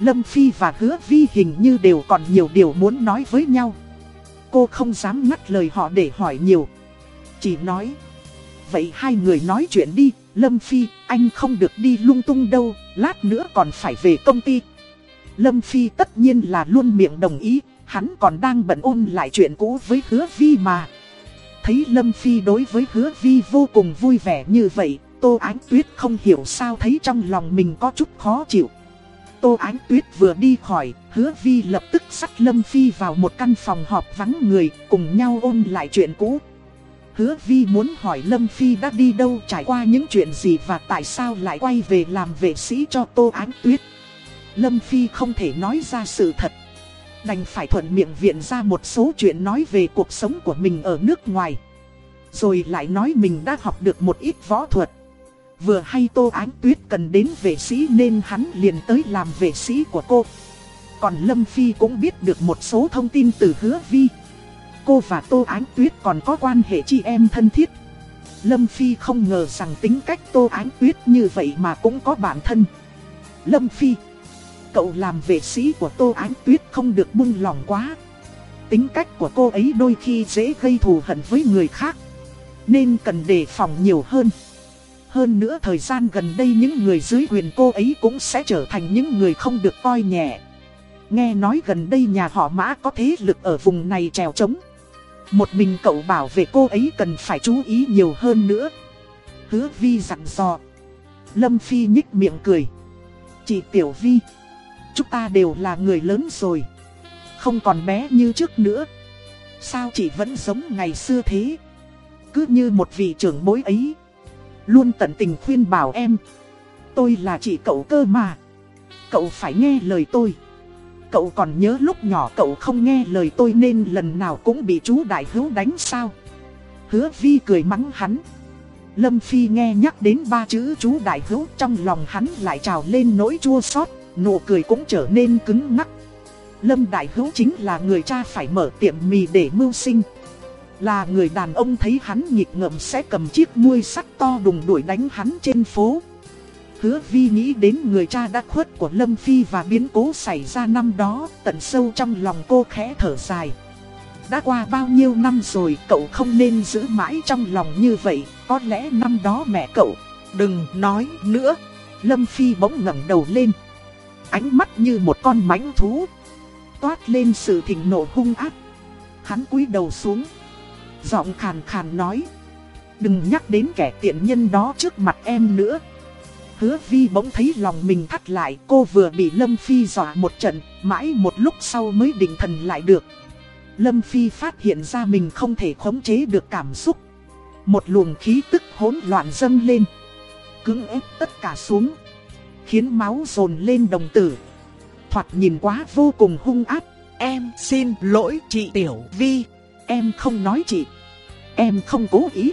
Lâm Phi và Hứa Vi hình như đều còn nhiều điều muốn nói với nhau. Cô không dám ngắt lời họ để hỏi nhiều. Chỉ nói, vậy hai người nói chuyện đi, Lâm Phi, anh không được đi lung tung đâu, lát nữa còn phải về công ty. Lâm Phi tất nhiên là luôn miệng đồng ý, hắn còn đang bận ôn lại chuyện cũ với hứa vi mà. Thấy Lâm Phi đối với hứa vi vô cùng vui vẻ như vậy, Tô Ánh Tuyết không hiểu sao thấy trong lòng mình có chút khó chịu. Tô Ánh Tuyết vừa đi khỏi, hứa vi lập tức sắt Lâm Phi vào một căn phòng họp vắng người, cùng nhau ôn lại chuyện cũ. Hứa Vi muốn hỏi Lâm Phi đã đi đâu trải qua những chuyện gì và tại sao lại quay về làm vệ sĩ cho Tô Ánh Tuyết. Lâm Phi không thể nói ra sự thật. Đành phải thuận miệng viện ra một số chuyện nói về cuộc sống của mình ở nước ngoài Rồi lại nói mình đã học được một ít võ thuật Vừa hay Tô Ánh Tuyết cần đến vệ sĩ nên hắn liền tới làm vệ sĩ của cô. Còn Lâm Phi cũng biết được một số thông tin từ hứa vi. Cô và Tô Ánh Tuyết còn có quan hệ chị em thân thiết. Lâm Phi không ngờ rằng tính cách Tô Ánh Tuyết như vậy mà cũng có bản thân. Lâm Phi, Cậu làm vệ sĩ của Tô Ánh Tuyết không được buông lòng quá. Tính cách của cô ấy đôi khi dễ gây thù hận với người khác, Nên cần đề phòng nhiều hơn. Hơn nữa thời gian gần đây những người dưới quyền cô ấy cũng sẽ trở thành những người không được coi nhẹ. Nghe nói gần đây nhà họ mã có thế lực ở vùng này trèo trống. Một mình cậu bảo vệ cô ấy cần phải chú ý nhiều hơn nữa. Hứa Vi dặn dò. Lâm Phi nhích miệng cười. Chị Tiểu Vi, Chúng ta đều là người lớn rồi. Không còn bé như trước nữa. Sao chị vẫn giống ngày xưa thế? Cứ như một vị trưởng bối ấy. Luôn tận tình khuyên bảo em, Tôi là chị cậu cơ mà Cậu phải nghe lời tôi Cậu còn nhớ lúc nhỏ cậu không nghe lời tôi nên lần nào cũng bị chú đại hữu đánh sao Hứa vi cười mắng hắn Lâm Phi nghe nhắc đến ba chữ chú đại hữu trong lòng hắn lại trào lên nỗi chua xót, nụ cười cũng trở nên cứng ngắc. Lâm Đại Hữu chính là người cha phải mở tiệm mì để mưu sinh. Là người đàn ông thấy hắn nhịp ngợm sẽ cầm chiếc muôi sắt to đùng đuổi đánh hắn trên phố. Hứa Vi nghĩ đến người cha đã khuất của Lâm Phi và biến cố xảy ra năm đó, tận sâu trong lòng cô khẽ thở dài. Đã qua bao nhiêu năm rồi cậu không nên giữ mãi trong lòng như vậy, có lẽ năm đó mẹ cậu, đừng nói nữa. Lâm Phi bỗng ngẩng đầu lên ánh mắt như một con mãnh thú. Toát lên sự thịnh nộ hung ác. Hắn cúi đầu xuống. Giọng khàn khàn nói. Đừng nhắc đến kẻ tiện nhân đó trước mặt em nữa. Hứa vi bỗng thấy lòng mình thắt lại cô vừa bị Lâm Phi dọa một trận, mãi một lúc sau mới định thần lại được. Lâm Phi phát hiện ra mình không thể khống chế được cảm xúc. Một luồng khí tức hỗn loạn dâng lên. Cứng ép tất cả xuống. Khiến máu dồn lên đồng tử Thoạt nhìn quá vô cùng hung ác Em xin lỗi chị Tiểu Vi Em không nói chị Em không cố ý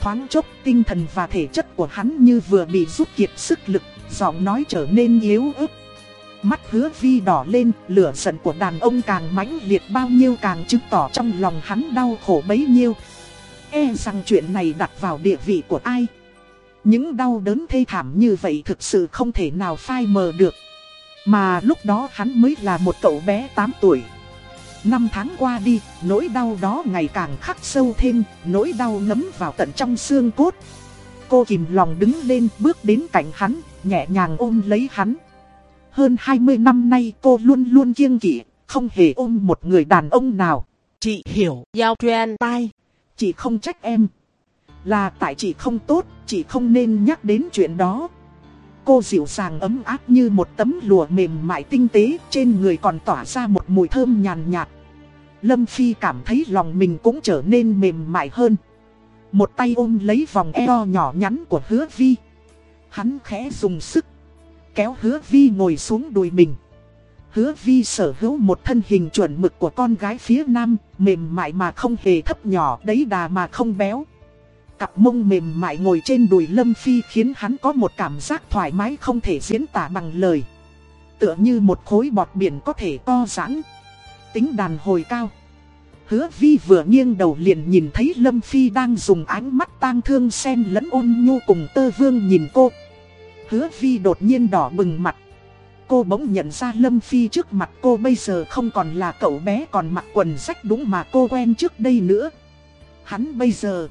Thoáng chốc tinh thần và thể chất của hắn như vừa bị rút kiệt sức lực Giọng nói trở nên yếu ớt Mắt hứa vi đỏ lên, lửa giận của đàn ông càng mãnh liệt bao nhiêu càng chứng tỏ trong lòng hắn đau khổ bấy nhiêu. E rằng chuyện này đặt vào địa vị của ai? Những đau đớn thê thảm như vậy thực sự không thể nào phai mờ được. Mà lúc đó hắn mới là một cậu bé 8 tuổi. Năm tháng qua đi, nỗi đau đó ngày càng khắc sâu thêm, nỗi đau ngấm vào tận trong xương cốt. Cô kìm lòng đứng lên bước đến cạnh hắn, nhẹ nhàng ôm lấy hắn. Hơn 20 năm nay cô luôn luôn kiêng kỵ, không hề ôm một người đàn ông nào. Chị hiểu, giao truyền tai. Chị không trách em. Là tại chị không tốt, chị không nên nhắc đến chuyện đó. Cô dịu dàng ấm áp như một tấm lụa mềm mại tinh tế, trên người còn tỏa ra một mùi thơm nhàn nhạt. Lâm Phi cảm thấy lòng mình cũng trở nên mềm mại hơn. Một tay ôm lấy vòng eo nhỏ nhắn của hứa vi. Hắn khẽ dùng sức, kéo hứa vi ngồi xuống đùi mình. Hứa vi sở hữu một thân hình chuẩn mực của con gái phía nam, mềm mại mà không hề thấp nhỏ, đấy đà mà không béo. Cặp mông mềm mại ngồi trên đùi Lâm Phi khiến hắn có một cảm giác thoải mái không thể diễn tả bằng lời. Tựa như một khối bọt biển có thể co giãn. Tính đàn hồi cao. Hứa vi vừa nghiêng đầu liền nhìn thấy Lâm Phi đang dùng ánh mắt tang thương xen lẫn ôn nhu cùng tơ vương nhìn cô. Hứa vi đột nhiên đỏ bừng mặt. Cô bỗng nhận ra Lâm Phi trước mặt cô bây giờ không còn là cậu bé còn mặc quần rách đúng mà cô quen trước đây nữa. Hắn bây giờ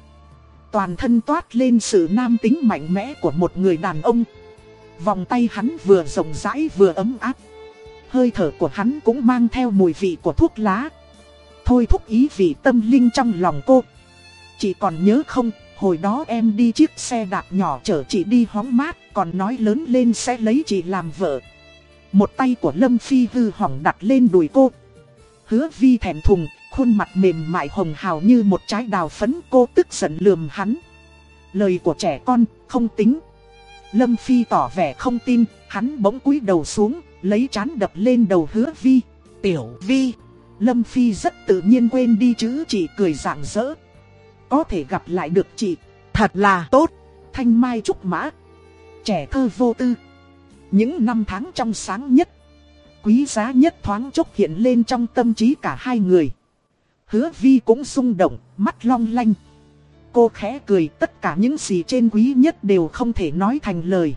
toàn thân toát lên sự nam tính mạnh mẽ của một người đàn ông. Vòng tay hắn vừa rộng rãi vừa ấm áp. Hơi thở của hắn cũng mang theo mùi vị của thuốc lá. Thôi thúc ý vị tâm linh trong lòng cô. Chị còn nhớ không, hồi đó em đi chiếc xe đạp nhỏ chở chị đi hóng mát, còn nói lớn lên sẽ lấy chị làm vợ. Một tay của Lâm Phi hư hỏng đặt lên đùi cô. Hứa vi thèm thùng, Khuôn mặt mềm mại hồng hào như một trái đào phấn cô tức giận lườm hắn. Lời của trẻ con, không tính. Lâm Phi tỏ vẻ không tin, hắn bỗng cúi đầu xuống, lấy chán đập lên đầu hứa vi. Tiểu Vi. Lâm Phi rất tự nhiên quên đi chữ chị cười rạng rỡ. Có thể gặp lại được chị. Thật là tốt. Thanh Mai Trúc Mã. Trẻ thơ vô tư. Những năm tháng trong sáng nhất. Quý giá nhất thoáng chốc hiện lên trong tâm trí cả hai người. Hứa Vi cũng rung động, mắt long lanh. Cô khẽ cười tất cả những gì trên quý nhất đều không thể nói thành lời.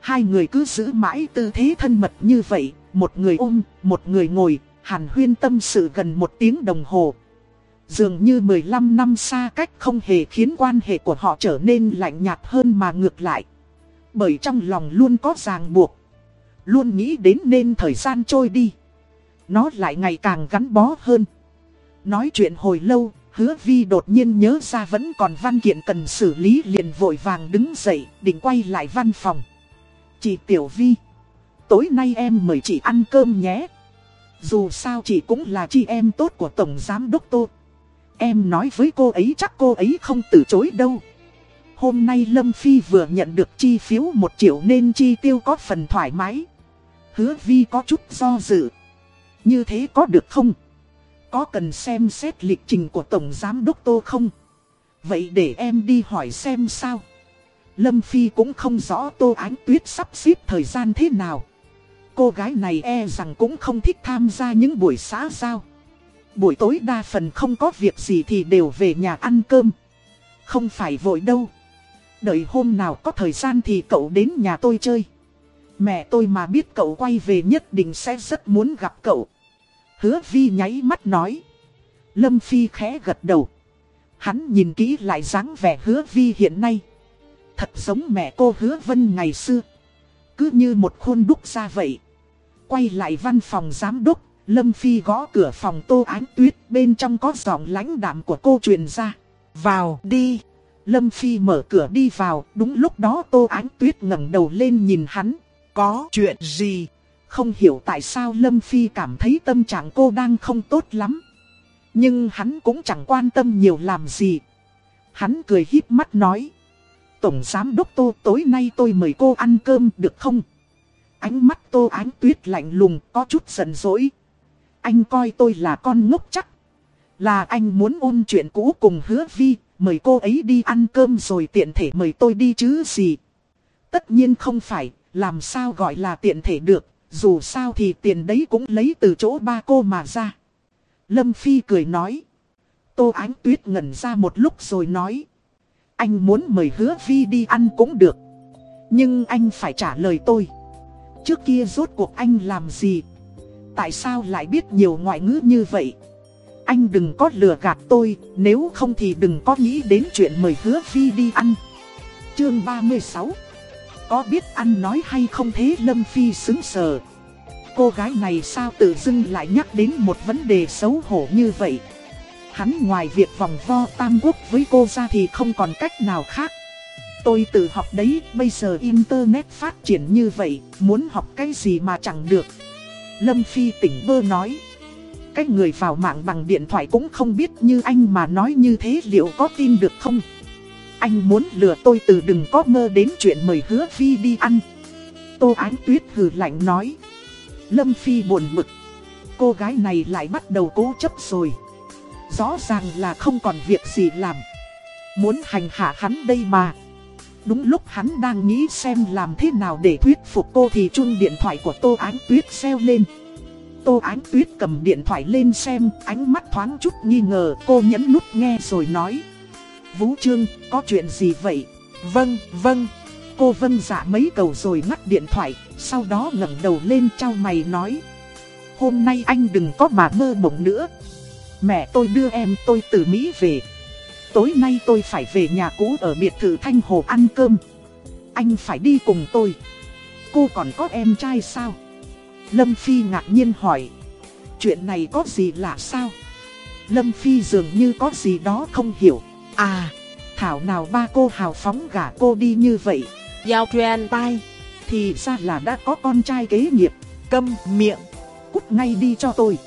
Hai người cứ giữ mãi tư thế thân mật như vậy, một người ôm, một người ngồi, hàn huyên tâm sự gần một tiếng đồng hồ. Dường như 15 năm xa cách không hề khiến quan hệ của họ trở nên lạnh nhạt hơn mà ngược lại. Bởi trong lòng luôn có ràng buộc. Luôn nghĩ đến nên thời gian trôi đi. Nó lại ngày càng gắn bó hơn. Nói chuyện hồi lâu, hứa vi đột nhiên nhớ ra vẫn còn văn kiện cần xử lý liền vội vàng đứng dậy, định quay lại văn phòng. Chị Tiểu Vi, tối nay em mời chị ăn cơm nhé. Dù sao chị cũng là chị em tốt của Tổng Giám Đốc Tô. Em nói với cô ấy chắc cô ấy không từ chối đâu. Hôm nay Lâm Phi vừa nhận được chi phiếu 1 triệu nên chi tiêu có phần thoải mái. Hứa Vi có chút do dự. Như thế có được không? Có cần xem xét lịch trình của Tổng Giám Đốc Tô không? Vậy để em đi hỏi xem sao. Lâm Phi cũng không rõ Tô Ánh Tuyết sắp xếp thời gian thế nào. Cô gái này e rằng cũng không thích tham gia những buổi xã giao. Buổi tối đa phần không có việc gì thì đều về nhà ăn cơm. Không phải vội đâu. Đợi hôm nào có thời gian thì cậu đến nhà tôi chơi. Mẹ tôi mà biết cậu quay về nhất định sẽ rất muốn gặp cậu. Hứa Vi nháy mắt nói. Lâm Phi khẽ gật đầu. Hắn nhìn kỹ lại dáng vẻ hứa Vi hiện nay. Thật giống mẹ cô hứa Vân ngày xưa. Cứ như một khuôn đúc ra vậy. Quay lại văn phòng giám đốc, Lâm Phi gõ cửa phòng Tô Ánh Tuyết, bên trong có giọng lãnh đạm của cô truyền ra. Vào đi. Lâm Phi mở cửa đi vào, đúng lúc đó Tô Ánh Tuyết ngẩng đầu lên nhìn hắn. Có chuyện gì? Không hiểu tại sao Lâm Phi cảm thấy tâm trạng cô đang không tốt lắm. Nhưng hắn cũng chẳng quan tâm nhiều làm gì. Hắn cười híp mắt nói. Tổng Giám Đốc Tô tối nay tôi mời cô ăn cơm được không? Ánh mắt Tô Ánh Tuyết lạnh lùng có chút giận dỗi. Anh coi tôi là con ngốc chắc. Là anh muốn ôn chuyện cũ cùng hứa vi, mời cô ấy đi ăn cơm rồi tiện thể mời tôi đi chứ gì. Tất nhiên không phải, làm sao gọi là tiện thể được, dù sao thì tiền đấy cũng lấy từ chỗ ba cô mà ra. Lâm Phi cười nói. Tô Ánh Tuyết ngẩn ra một lúc rồi nói. Anh muốn mời hứa Vi đi ăn cũng được. Nhưng anh phải trả lời tôi. Trước kia rốt cuộc anh làm gì? Tại sao lại biết nhiều ngoại ngữ như vậy? Anh đừng có lừa gạt tôi, nếu không thì đừng có nghĩ đến chuyện mời hứa Vi đi ăn. Chương 36 có biết ăn nói hay không thế Lâm Phi xứng sờ. Cô gái này sao tự dưng lại nhắc đến một vấn đề xấu hổ như vậy? Hắn ngoài việc vòng vo tam quốc với cô ra thì không còn cách nào khác. Tôi tự học đấy, bây giờ Internet phát triển như vậy, muốn học cái gì mà chẳng được. Lâm Phi tỉnh bơ nói. Cái người vào mạng bằng điện thoại cũng không biết như anh mà nói như thế liệu có tin được không? Anh muốn lừa tôi từ đừng có mơ đến chuyện mời hứa Phi đi ăn. Tô Ánh Tuyết hừ lạnh nói. Lâm Phi buồn bực. Cô gái này lại bắt đầu cố chấp rồi. Rõ ràng là không còn việc gì làm Muốn hành hạ hắn đây mà Đúng lúc hắn đang nghĩ xem làm thế nào để thuyết phục cô thì chuông điện thoại của Tô Ánh Tuyết xeo lên Tô Ánh Tuyết cầm điện thoại lên xem, ánh mắt thoáng chút nghi ngờ, cô nhấn nút nghe rồi nói Vũ Trương, có chuyện gì vậy? Vâng, vâng Cô Vân dạ mấy cầu rồi ngắt điện thoại, sau đó ngẩng đầu lên trao mày nói Hôm nay anh đừng có mà mơ mộng nữa Mẹ tôi đưa em tôi từ Mỹ về. Tối nay tôi phải về nhà cũ ở biệt thự Thanh Hồ ăn cơm. Anh phải đi cùng tôi. Cô còn có em trai sao? Lâm Phi ngạc nhiên hỏi. Chuyện này có gì lạ sao? Lâm Phi dường như có gì đó không hiểu. À, thảo nào ba cô hào phóng gả cô đi như vậy. Giao truyền tai. Thì ra là đã có con trai kế nghiệp. Câm miệng. Cút ngay đi cho tôi.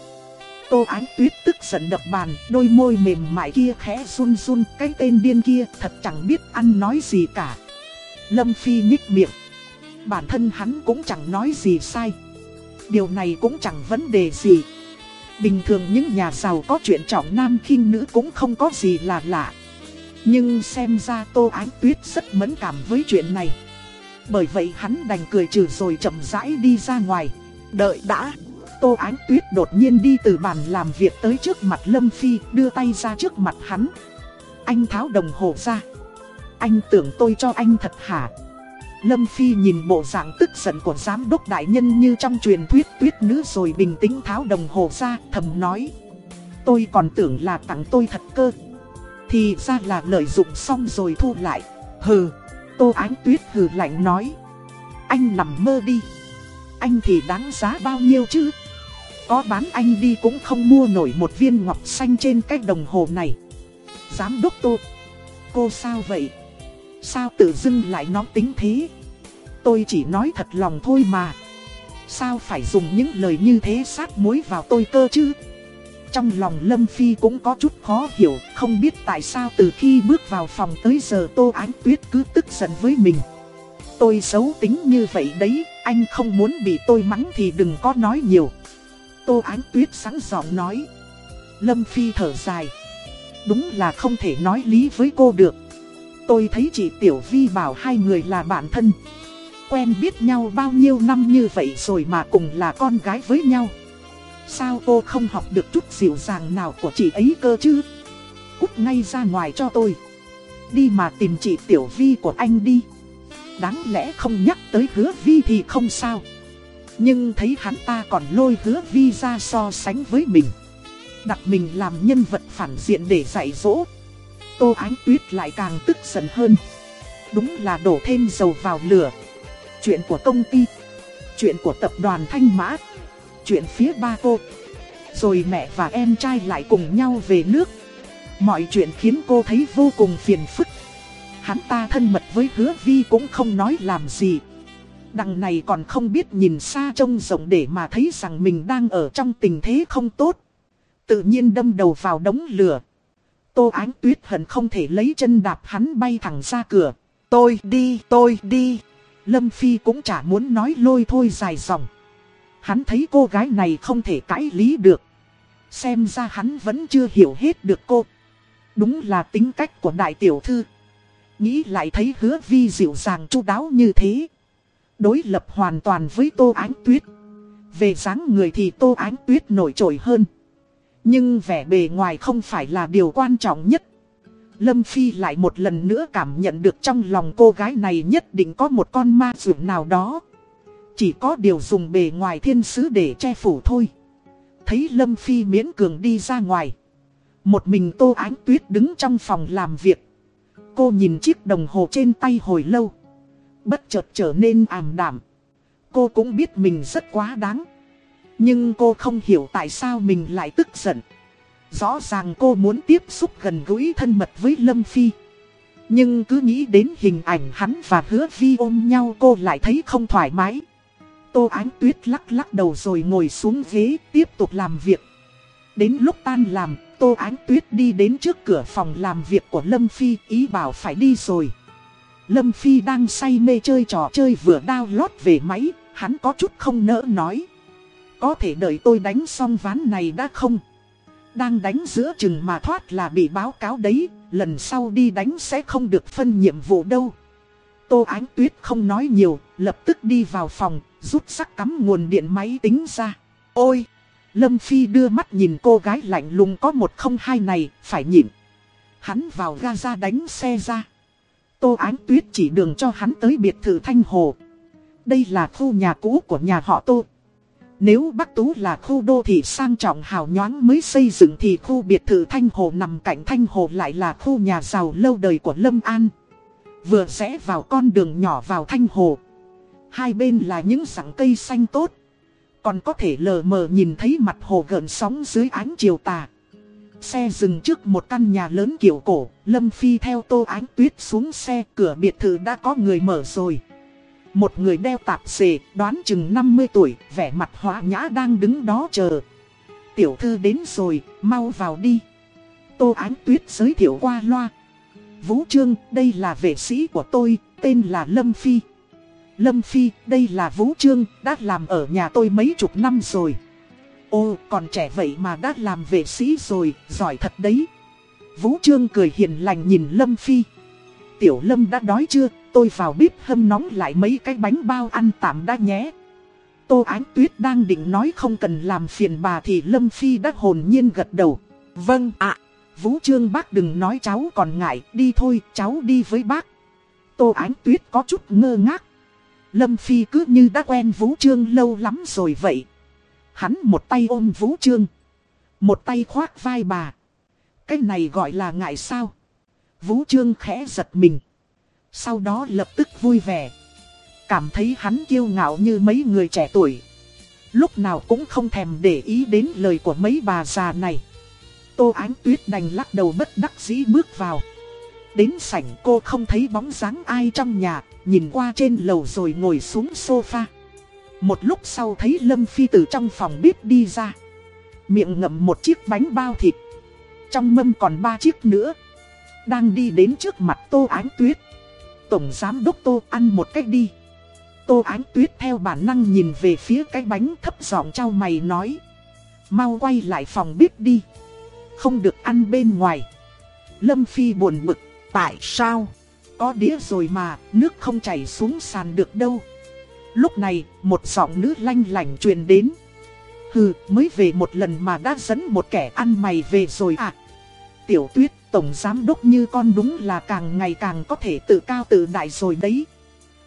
Tô Ánh Tuyết tức giận đập bàn, đôi môi mềm mại kia khẽ run run, cái tên điên kia thật chẳng biết ăn nói gì cả. Lâm Phi nhích miệng. Bản thân hắn cũng chẳng nói gì sai. Điều này cũng chẳng vấn đề gì. Bình thường những nhà giàu có chuyện trọng nam khinh nữ cũng không có gì là lạ. Nhưng xem ra Tô Ánh Tuyết rất mẫn cảm với chuyện này. Bởi vậy hắn đành cười trừ rồi chậm rãi đi ra ngoài. Đợi đã. Tô Ánh Tuyết đột nhiên đi từ bàn làm việc tới trước mặt Lâm Phi, đưa tay ra trước mặt hắn. Anh tháo đồng hồ ra. Anh tưởng tôi cho anh thật hả? Lâm Phi nhìn bộ dạng tức giận của giám đốc đại nhân như trong truyền thuyết tuyết nữ rồi bình tĩnh tháo đồng hồ ra, thầm nói. Tôi còn tưởng là tặng tôi thật cơ. Thì ra là lợi dụng xong rồi thu lại. Hừ, Tô Ánh Tuyết hừ lạnh nói. Anh nằm mơ đi. Anh thì đáng giá bao nhiêu chứ? Có bán anh đi cũng không mua nổi một viên ngọc xanh trên cái đồng hồ này. Giám đốc Tô. Cô sao vậy? Sao tự dưng lại nóng tính thế? Tôi chỉ nói thật lòng thôi mà. Sao phải dùng những lời như thế sát muối vào tôi cơ chứ? Trong lòng Lâm Phi cũng có chút khó hiểu, không biết tại sao từ khi bước vào phòng tới giờ Tô Ánh Tuyết cứ tức giận với mình. Tôi xấu tính như vậy đấy, anh không muốn bị tôi mắng thì đừng có nói nhiều. Tô Ánh Tuyết sẵn giọng nói. Lâm Phi thở dài. Đúng là không thể nói lý với cô được. Tôi thấy chị Tiểu Vi bảo hai người là bạn thân. Quen biết nhau bao nhiêu năm như vậy rồi mà cùng là con gái với nhau. Sao cô không học được chút dịu dàng nào của chị ấy cơ chứ? Cút ngay ra ngoài cho tôi. Đi mà tìm chị Tiểu Vi của anh đi. Đáng lẽ không nhắc tới hứa Vi thì không sao. Nhưng thấy hắn ta còn lôi hứa Vi ra so sánh với mình. Đặt mình làm nhân vật phản diện để dạy dỗ. Tô Ánh Tuyết lại càng tức giận hơn. Đúng là đổ thêm dầu vào lửa. Chuyện của công ty. Chuyện của tập đoàn Thanh Mã chuyện phía ba cô. Rồi mẹ và em trai lại cùng nhau về nước. Mọi chuyện khiến cô thấy vô cùng phiền phức. Hắn ta thân mật với hứa vi cũng không nói làm gì. Đằng này còn không biết nhìn xa trông rộng để mà thấy rằng mình đang ở trong tình thế không tốt. Tự nhiên đâm đầu vào đống lửa. Tô Ánh Tuyết hận không thể lấy chân đạp hắn bay thẳng ra cửa. Tôi đi, tôi đi. Lâm Phi cũng chả muốn nói lôi thôi dài dòng. Hắn thấy cô gái này không thể cãi lý được. Xem ra hắn vẫn chưa hiểu hết được cô. Đúng là tính cách của đại tiểu thư. Nghĩ lại thấy hứa vi dịu dàng chu đáo như thế. Đối lập hoàn toàn với tô ánh tuyết. Về dáng người thì tô ánh tuyết nổi trội hơn. Nhưng vẻ bề ngoài không phải là điều quan trọng nhất. Lâm Phi lại một lần nữa cảm nhận được trong lòng cô gái này nhất định có một con ma dường nào đó. Chỉ có điều dùng bề ngoài thiên sứ để che phủ thôi. Thấy Lâm Phi miễn cường đi ra ngoài. Một mình Tô Ánh Tuyết đứng trong phòng làm việc. Cô nhìn chiếc đồng hồ trên tay hồi lâu. Bất chợt trở nên ảm đảm. Cô cũng biết mình rất quá đáng. Nhưng cô không hiểu tại sao mình lại tức giận. Rõ ràng cô muốn tiếp xúc gần gũi thân mật với Lâm Phi. Nhưng cứ nghĩ đến hình ảnh hắn và hứa vi ôm nhau cô lại thấy không thoải mái. Tô Ánh Tuyết lắc lắc đầu rồi ngồi xuống ghế tiếp tục làm việc. Đến lúc tan làm, Tô Ánh Tuyết đi đến trước cửa phòng làm việc của Lâm Phi ý bảo phải đi rồi. Lâm Phi đang say mê chơi trò chơi vừa download về máy, hắn có chút không nỡ nói. Có thể đợi tôi đánh xong ván này đã không? Đang đánh giữa chừng mà thoát là bị báo cáo đấy, lần sau đi đánh sẽ không được phân nhiệm vụ đâu. Tô Ánh Tuyết không nói nhiều, lập tức đi vào phòng, rút sắc cắm nguồn điện máy tính ra. Ôi! Lâm Phi đưa mắt nhìn cô gái lạnh lùng có một không hai này, phải nhịn. Hắn vào ga ra đánh xe ra. Tô Ánh Tuyết chỉ đường cho hắn tới biệt thự Thanh Hồ. Đây là khu nhà cũ của nhà họ Tô. Nếu Bắc Tú là khu đô thị sang trọng hào nhoáng mới xây dựng thì khu biệt thự Thanh Hồ nằm cạnh Thanh Hồ lại là khu nhà giàu lâu đời của Lâm An. Vừa rẽ vào con đường nhỏ vào Thanh Hồ. Hai bên là những rặng cây xanh tốt. Còn có thể lờ mờ nhìn thấy mặt hồ gợn sóng dưới ánh chiều tà. Xe dừng trước một căn nhà lớn kiểu cổ, Lâm Phi theo tô ánh tuyết xuống xe, cửa biệt thự đã có người mở rồi. Một người đeo tạp xề, đoán chừng 50 tuổi, vẻ mặt hóa nhã đang đứng đó chờ. Tiểu thư đến rồi, mau vào đi. Tô ánh tuyết giới thiệu qua loa. Vũ Trương, đây là vệ sĩ của tôi, tên là Lâm Phi. Lâm Phi, đây là Vũ Trương, đã làm ở nhà tôi mấy chục năm rồi. Ô còn trẻ vậy mà đã làm vệ sĩ rồi, giỏi thật đấy. Vũ Trương cười hiền lành nhìn Lâm Phi. Tiểu Lâm đã đói chưa, tôi vào bếp hâm nóng lại mấy cái bánh bao ăn tạm đã nhé. Tô Ánh Tuyết đang định nói không cần làm phiền bà thì Lâm Phi đã hồn nhiên gật đầu. Vâng ạ. Vũ Trương bác đừng nói cháu còn ngại, đi thôi, cháu đi với bác. Tô Ánh Tuyết có chút ngơ ngác. Lâm Phi cứ như đã quen Vũ Trương lâu lắm rồi vậy. Hắn một tay ôm Vũ Trương. Một tay khoác vai bà. Cái này gọi là ngại sao? Vũ Trương khẽ giật mình. Sau đó lập tức vui vẻ. Cảm thấy hắn kiêu ngạo như mấy người trẻ tuổi. Lúc nào cũng không thèm để ý đến lời của mấy bà già này. Tô Ánh Tuyết đành lắc đầu bất đắc dĩ bước vào. Đến sảnh cô không thấy bóng dáng ai trong nhà, nhìn qua trên lầu rồi ngồi xuống sofa. Một lúc sau thấy Lâm Phi từ trong phòng bếp đi ra. Miệng ngậm một chiếc bánh bao thịt. Trong mâm còn ba chiếc nữa. Đang đi đến trước mặt Tô Ánh Tuyết. Tổng Giám Đốc Tô ăn một cách đi. Tô Ánh Tuyết theo bản năng nhìn về phía cái bánh thấp giọng trao mày nói. Mau quay lại phòng bếp đi. Không được ăn bên ngoài. Lâm Phi buồn bực. Tại sao? Có đĩa rồi mà, nước không chảy xuống sàn được đâu. Lúc này, một giọng nữ lanh lành truyền đến. Hừ, mới về một lần mà đã dẫn một kẻ ăn mày về rồi à. Tiểu tuyết, tổng giám đốc như con đúng là càng ngày càng có thể tự cao tự đại rồi đấy.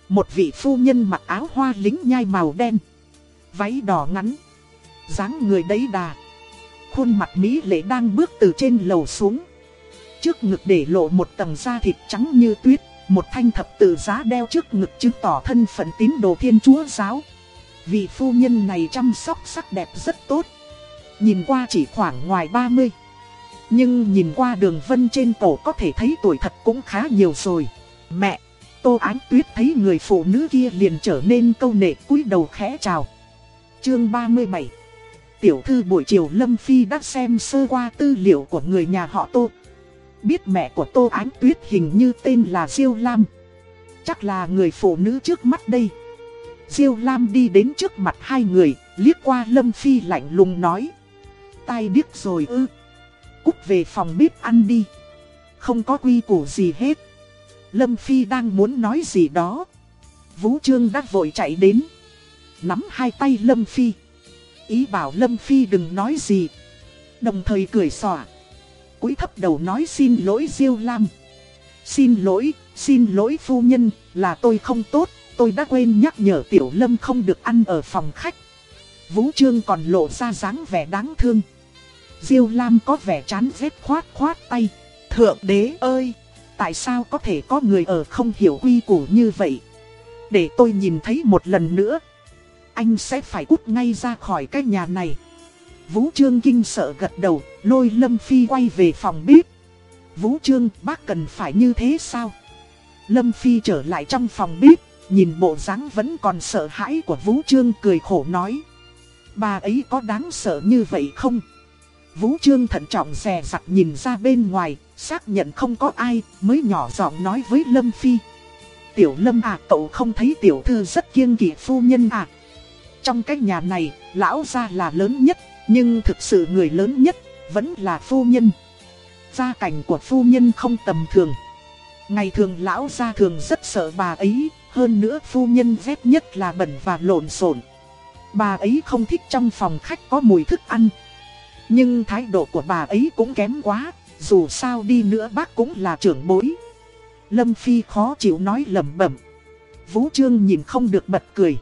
Một vị phu nhân mặc áo hoa lính nhai màu đen. Váy đỏ ngắn. dáng người đấy đà. Khuôn mặt Mỹ lệ đang bước từ trên lầu xuống. Trước ngực để lộ một tầng da thịt trắng như tuyết. Một thanh thập tự giá đeo trước ngực chứng tỏ thân phận tín đồ thiên chúa giáo. Vị phu nhân này chăm sóc sắc đẹp rất tốt. Nhìn qua chỉ khoảng ngoài 30. Nhưng nhìn qua đường vân trên cổ có thể thấy tuổi thật cũng khá nhiều rồi. Mẹ! Tô Ánh Tuyết thấy người phụ nữ kia liền trở nên câu nệ cúi đầu khẽ chào. Chương 37 Tiểu thư buổi chiều Lâm Phi đã xem sơ qua tư liệu của người nhà họ Tô. Biết mẹ của Tô Ánh Tuyết hình như tên là Diêu Lam. Chắc là người phụ nữ trước mắt đây. Diêu Lam đi đến trước mặt hai người, liếc qua Lâm Phi lạnh lùng nói. Tai điếc rồi ư. Cúc về phòng bếp ăn đi. Không có quy củ gì hết. Lâm Phi đang muốn nói gì đó. Vũ Trương đã vội chạy đến. Nắm hai tay Lâm Phi. Ý bảo Lâm Phi đừng nói gì. Đồng thời cười xòa cúi thấp đầu nói xin lỗi Diêu Lam. Xin lỗi, xin lỗi phu nhân, là tôi không tốt, tôi đã quên nhắc nhở Tiểu Lâm không được ăn ở phòng khách. Vũ Trương còn lộ ra dáng vẻ đáng thương. Diêu Lam có vẻ chán ghét khoát khoát tay. Thượng đế ơi! tại sao có thể có người ở không hiểu quy củ như vậy. Để tôi nhìn thấy một lần nữa, anh sẽ phải cút ngay ra khỏi cái nhà này. Vũ Trương kinh sợ gật đầu, lôi Lâm Phi quay về phòng bếp. Vũ Trương, bác cần phải như thế sao? Lâm Phi trở lại trong phòng bếp, nhìn bộ dáng vẫn còn sợ hãi của Vũ Trương cười khổ nói. Bà ấy có đáng sợ như vậy không? Vũ Trương thận trọng rè rặt nhìn ra bên ngoài, xác nhận không có ai, mới nhỏ giọng nói với Lâm Phi. Tiểu Lâm à, cậu không thấy tiểu thư rất kiêng kỵ phu nhân à? Trong cái nhà này, lão gia là lớn nhất, nhưng thực sự người lớn nhất, vẫn là phu nhân. Gia cảnh của phu nhân không tầm thường. Ngày thường lão gia thường rất sợ bà ấy, hơn nữa phu nhân ghét nhất là bẩn và lộn xộn. Bà ấy không thích trong phòng khách có mùi thức ăn, nhưng thái độ của bà ấy cũng kém quá, dù sao đi nữa bác cũng là trưởng bối. Lâm Phi khó chịu nói lầm bẩm. Vũ Trương nhìn không được bật cười.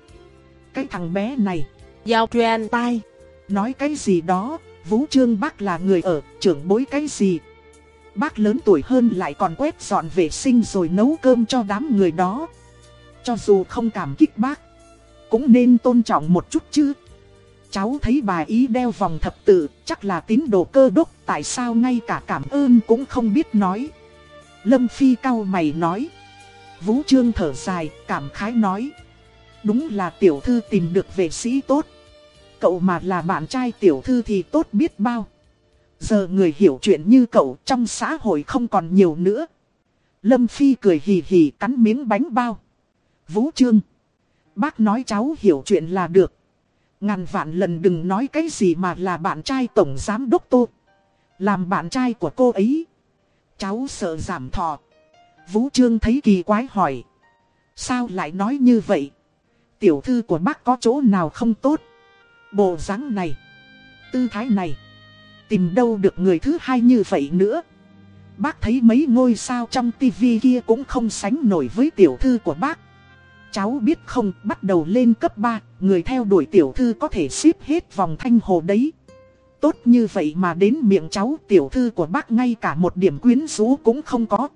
Cái thằng bé này. Giao truyền tai. Nói cái gì đó, Vũ Trương bác là người ở, trưởng bối cái gì. Bác lớn tuổi hơn lại còn quét dọn vệ sinh rồi nấu cơm cho đám người đó. Cho dù không cảm kích bác, cũng nên tôn trọng một chút chứ. Cháu thấy bà ý đeo vòng thập tự, chắc là tín đồ cơ đốc, tại sao ngay cả cảm ơn cũng không biết nói. Lâm Phi cao mày nói. Vũ Trương thở dài, cảm khái nói. Đúng là tiểu thư tìm được vệ sĩ tốt. Cậu mà là bạn trai tiểu thư thì tốt biết bao. Giờ người hiểu chuyện như cậu trong xã hội không còn nhiều nữa. Lâm Phi cười hì hì cắn miếng bánh bao. Vũ Trương. Bác nói cháu hiểu chuyện là được. Ngàn vạn lần đừng nói cái gì mà là bạn trai tổng giám đốc Tô. Làm bạn trai của cô ấy. Cháu sợ giảm thọ. Vũ Trương thấy kỳ quái hỏi. Sao lại nói như vậy? Tiểu thư của bác có chỗ nào không tốt? Bộ dáng này. Tư thái này. Tìm đâu được người thứ hai như vậy nữa? Bác thấy mấy ngôi sao trong tivi kia cũng không sánh nổi với tiểu thư của bác. Cháu biết không, bắt đầu lên cấp 3, người theo đuổi tiểu thư có thể xếp hết vòng thanh hồ đấy. Tốt như vậy mà đến miệng cháu tiểu thư của bác ngay cả một điểm quyến rũ cũng không có.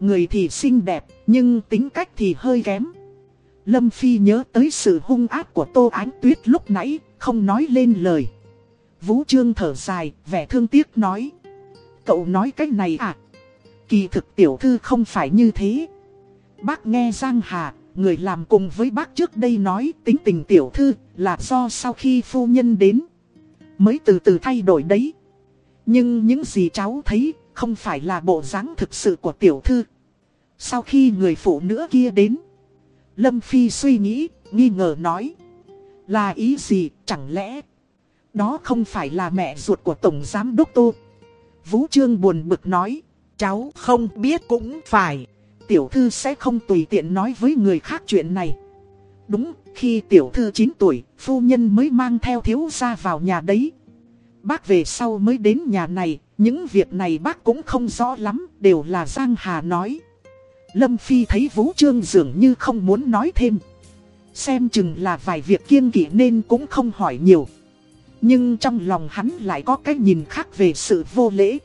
Người thì xinh đẹp, nhưng tính cách thì hơi kém. Lâm Phi nhớ tới sự hung ác của Tô Ánh Tuyết lúc nãy, không nói lên lời. Vũ Trương thở dài, vẻ thương tiếc nói. Cậu nói cách này à? Kỳ thực tiểu thư không phải như thế. Bác nghe Giang Hà, người làm cùng với bác trước đây nói tính tình tiểu thư là do sau khi phu nhân đến. Mới từ từ thay đổi đấy. Nhưng những gì cháu thấy không phải là bộ dáng thực sự của tiểu thư. Sau khi người phụ nữ kia đến. Lâm Phi suy nghĩ, nghi ngờ nói. Là ý gì, chẳng lẽ đó không phải là mẹ ruột của Tổng Giám Đốc Tô. Vũ Trương buồn bực nói. Cháu không biết cũng phải. Tiểu thư sẽ không tùy tiện nói với người khác chuyện này. Đúng, khi tiểu thư 9 tuổi, phu nhân mới mang theo thiếu gia vào nhà đấy. Bác về sau mới đến nhà này, những việc này bác cũng không rõ lắm, đều là Giang Hà nói. Lâm Phi thấy Vũ Trương dường như không muốn nói thêm. Xem chừng là vài việc kiêng kỵ nên cũng không hỏi nhiều. Nhưng trong lòng hắn lại có cái nhìn khác về sự vô lễ.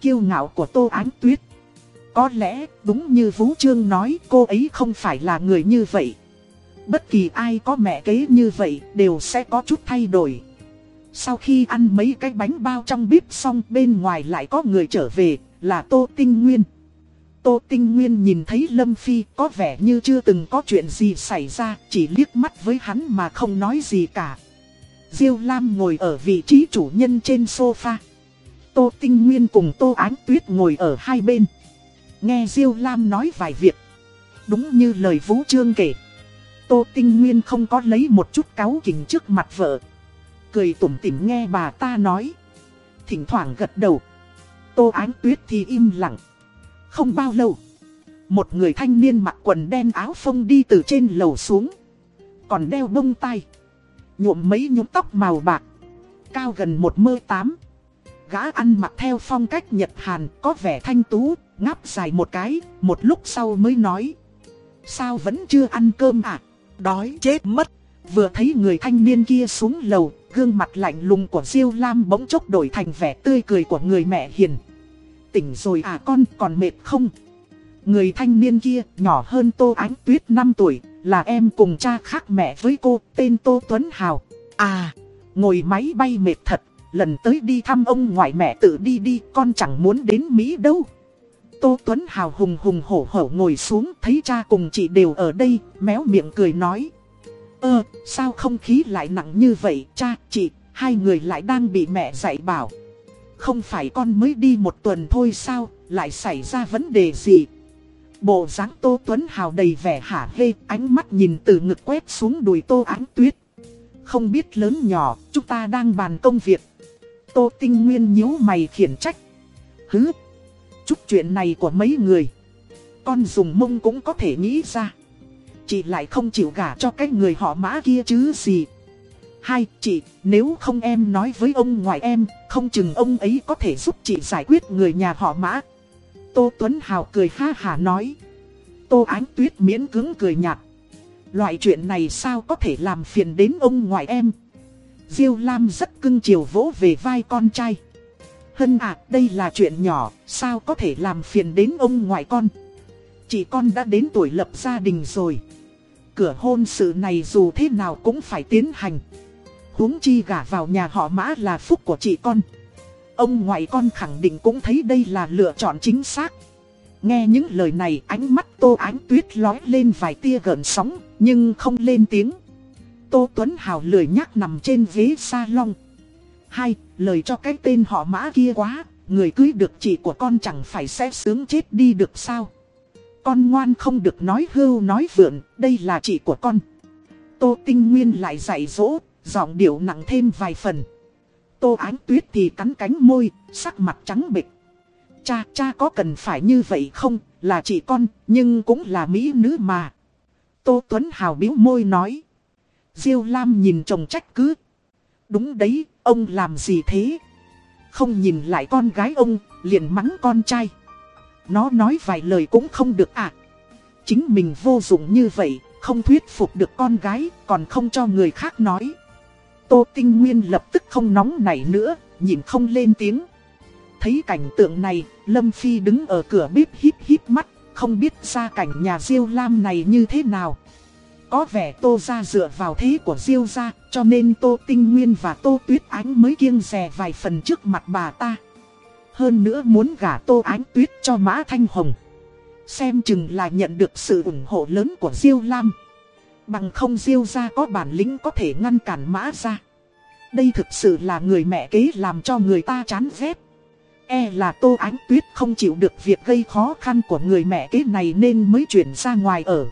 Kiêu ngạo của Tô Ánh Tuyết. Có lẽ đúng như Vũ Trương nói, cô ấy không phải là người như vậy. Bất kỳ ai có mẹ kế như vậy đều sẽ có chút thay đổi. Sau khi ăn mấy cái bánh bao trong bếp xong, bên ngoài lại có người trở về, là Tô Tinh Nguyên. Tô Tinh Nguyên nhìn thấy Lâm Phi có vẻ như chưa từng có chuyện gì xảy ra, chỉ liếc mắt với hắn mà không nói gì cả. Diêu Lam ngồi ở vị trí chủ nhân trên sofa. Tô Tinh Nguyên cùng Tô Ánh Tuyết ngồi ở hai bên. Nghe Diêu Lam nói vài việc. Đúng như lời Vũ Trương kể. Tô Tinh Nguyên không có lấy một chút cáu kỉnh trước mặt vợ. Cười tủm tỉm nghe bà ta nói. Thỉnh thoảng gật đầu. Tô Ánh Tuyết thì im lặng. Không bao lâu. Một người thanh niên mặc quần đen áo phông đi từ trên lầu xuống. Còn đeo bông tay. Nhuộm mấy nhúm tóc màu bạc. Cao gần một mơ tám. Gã ăn mặc theo phong cách Nhật Hàn có vẻ thanh tú, ngáp dài một cái, một lúc sau mới nói. Sao vẫn chưa ăn cơm à? Đói chết mất. Vừa thấy người thanh niên kia xuống lầu, gương mặt lạnh lùng của Diêu Lam bỗng chốc đổi thành vẻ tươi cười của người mẹ hiền. Tỉnh rồi à con, còn mệt không? Người thanh niên kia, nhỏ hơn Tô Ánh Tuyết 5 tuổi, là em cùng cha khác mẹ với cô, tên Tô Tuấn Hào. À, ngồi máy bay mệt thật, lần tới đi thăm ông ngoại mẹ tự đi đi, con chẳng muốn đến Mỹ đâu. Tô Tuấn Hào hùng hùng hổ hổ ngồi xuống, thấy cha cùng chị đều ở đây, méo miệng cười nói. Ơ, sao không khí lại nặng như vậy, cha, chị, hai người lại đang bị mẹ dạy bảo. Không phải con mới đi một tuần thôi sao, lại xảy ra vấn đề gì? Bộ dáng Tô Tuấn Hào đầy vẻ hả hê, ánh mắt nhìn từ ngực quét xuống đùi Tô Ánh Tuyết. Không biết lớn nhỏ, chúng ta đang bàn công việc. Tô Tinh Nguyên nhíu mày khiển trách. Hứ, chút chuyện này của mấy người. Con dùng mông cũng có thể nghĩ ra. Chị lại không chịu gả cho cái người họ mã kia chứ gì. Hai, chị, nếu không em nói với ông ngoại em, không chừng ông ấy có thể giúp chị giải quyết người nhà họ mã. Tô Tuấn Hào cười ha hà nói. Tô Ánh Tuyết miễn cứng cười nhạt. Loại chuyện này sao có thể làm phiền đến ông ngoại em. Diêu Lam rất cưng chiều vỗ về vai con trai. Hân à, đây là chuyện nhỏ, sao có thể làm phiền đến ông ngoại con. Chị con đã đến tuổi lập gia đình rồi. Cửa hôn sự này dù thế nào cũng phải tiến hành huống chi gả vào nhà họ mã là phúc của chị con. Ông ngoại con khẳng định cũng thấy đây là lựa chọn chính xác. Nghe những lời này ánh mắt Tô Ánh Tuyết lói lên vài tia gợn sóng, nhưng không lên tiếng. Tô Tuấn Hào lười nhắc nằm trên ghế salon. Hai, lời cho cái tên họ mã kia quá, người cưới được chị của con chẳng phải sẽ sướng chết đi được sao. Con ngoan không được nói hưu nói vượn, đây là chị của con. Tô Tinh Nguyên lại dạy dỗ, giọng điệu nặng thêm vài phần. Tô Ánh Tuyết thì cắn cánh môi, sắc mặt trắng bệch. Cha, cha có cần phải như vậy không, là chị con, nhưng cũng là mỹ nữ mà. Tô Tuấn Hào biếu môi nói. Diêu Lam nhìn chồng trách cứ. Đúng đấy, ông làm gì thế? Không nhìn lại con gái ông, liền mắng con trai. Nó nói vài lời cũng không được à. Chính mình vô dụng như vậy, không thuyết phục được con gái, còn không cho người khác nói. Tô Tinh Nguyên lập tức không nóng nảy nữa, nhìn không lên tiếng. Thấy cảnh tượng này, Lâm Phi đứng ở cửa bếp híp híp mắt, không biết ra cảnh nhà Diêu Lam này như thế nào. Có vẻ Tô ra dựa vào thế của Diêu ra, cho nên Tô Tinh Nguyên và Tô Tuyết Ánh mới kiêng rè vài phần trước mặt bà ta. Hơn nữa muốn gả Tô Ánh Tuyết cho Mã Thanh Hồng. Xem chừng là nhận được sự ủng hộ lớn của Diêu Lam. Bằng không Diêu ra có bản lĩnh có thể ngăn cản Mã ra. Đây thực sự là người mẹ kế làm cho người ta chán ghét. E là Tô Ánh Tuyết không chịu được việc gây khó khăn của người mẹ kế này nên mới chuyển ra ngoài ở.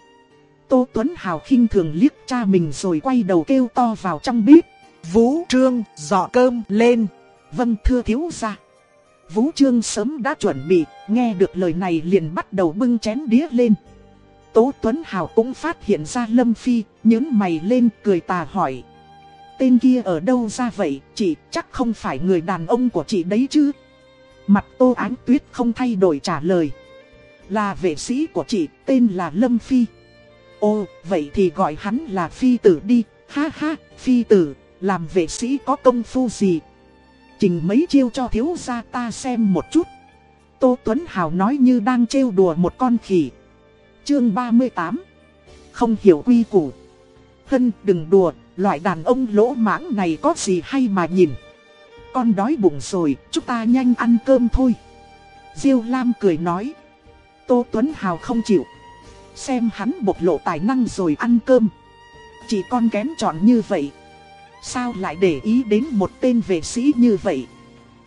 Tô Tuấn Hào khinh thường liếc cha mình rồi quay đầu kêu to vào trong bếp. Vũ Trương dọn cơm lên. Vâng thưa thiếu gia. Vũ Trương sớm đã chuẩn bị, nghe được lời này liền bắt đầu bưng chén đĩa lên. Tố Tuấn Hào cũng phát hiện ra Lâm Phi, nhớn mày lên cười tà hỏi. Tên kia ở đâu ra vậy, chị chắc không phải người đàn ông của chị đấy chứ? Mặt Tô Ánh Tuyết không thay đổi trả lời. Là vệ sĩ của chị, tên là Lâm Phi. Ồ, vậy thì gọi hắn là Phi tử đi, ha ha, Phi tử, làm vệ sĩ có công phu gì? Trình mấy chiêu cho thiếu gia ta xem một chút. Tô Tuấn Hào nói như đang trêu đùa một con khỉ. Chương 38 Không hiểu quy củ. Hân đừng đùa, loại đàn ông lỗ mãng này có gì hay mà nhìn. Con đói bụng rồi, chúng ta nhanh ăn cơm thôi. Diêu Lam cười nói. Tô Tuấn Hào không chịu. Xem hắn bộc lộ tài năng rồi ăn cơm. Chỉ con kém chọn như vậy. Sao lại để ý đến một tên vệ sĩ như vậy?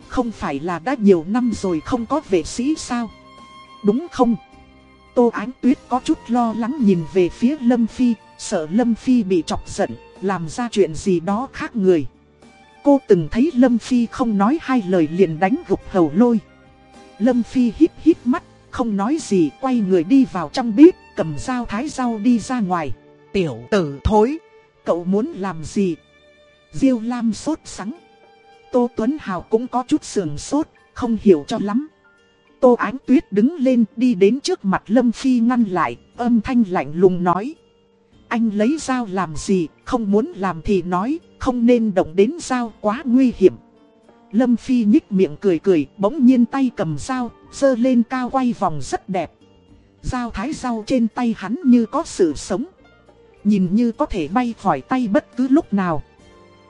Không phải là đã nhiều năm rồi không có vệ sĩ sao? Đúng không? Tô Ánh Tuyết có chút lo lắng nhìn về phía Lâm Phi, sợ Lâm Phi bị chọc giận, làm ra chuyện gì đó khác người. Cô từng thấy Lâm Phi không nói hai lời liền đánh gục hầu lôi. Lâm Phi hít hít mắt, không nói gì, quay người đi vào trong bếp, cầm dao thái rau đi ra ngoài. Tiểu tử thối, cậu muốn làm gì? Diêu Lam sốt sắng. Tô Tuấn Hào cũng có chút sườn sốt, không hiểu cho lắm. Tô Ánh Tuyết đứng lên đi đến trước mặt Lâm Phi ngăn lại, âm thanh lạnh lùng nói. Anh lấy dao làm gì, không muốn làm thì nói, không nên động đến dao quá nguy hiểm. Lâm Phi nhích miệng cười cười, bỗng nhiên tay cầm dao, dơ lên cao quay vòng rất đẹp. Dao thái dao trên tay hắn như có sự sống. Nhìn như có thể bay khỏi tay bất cứ lúc nào.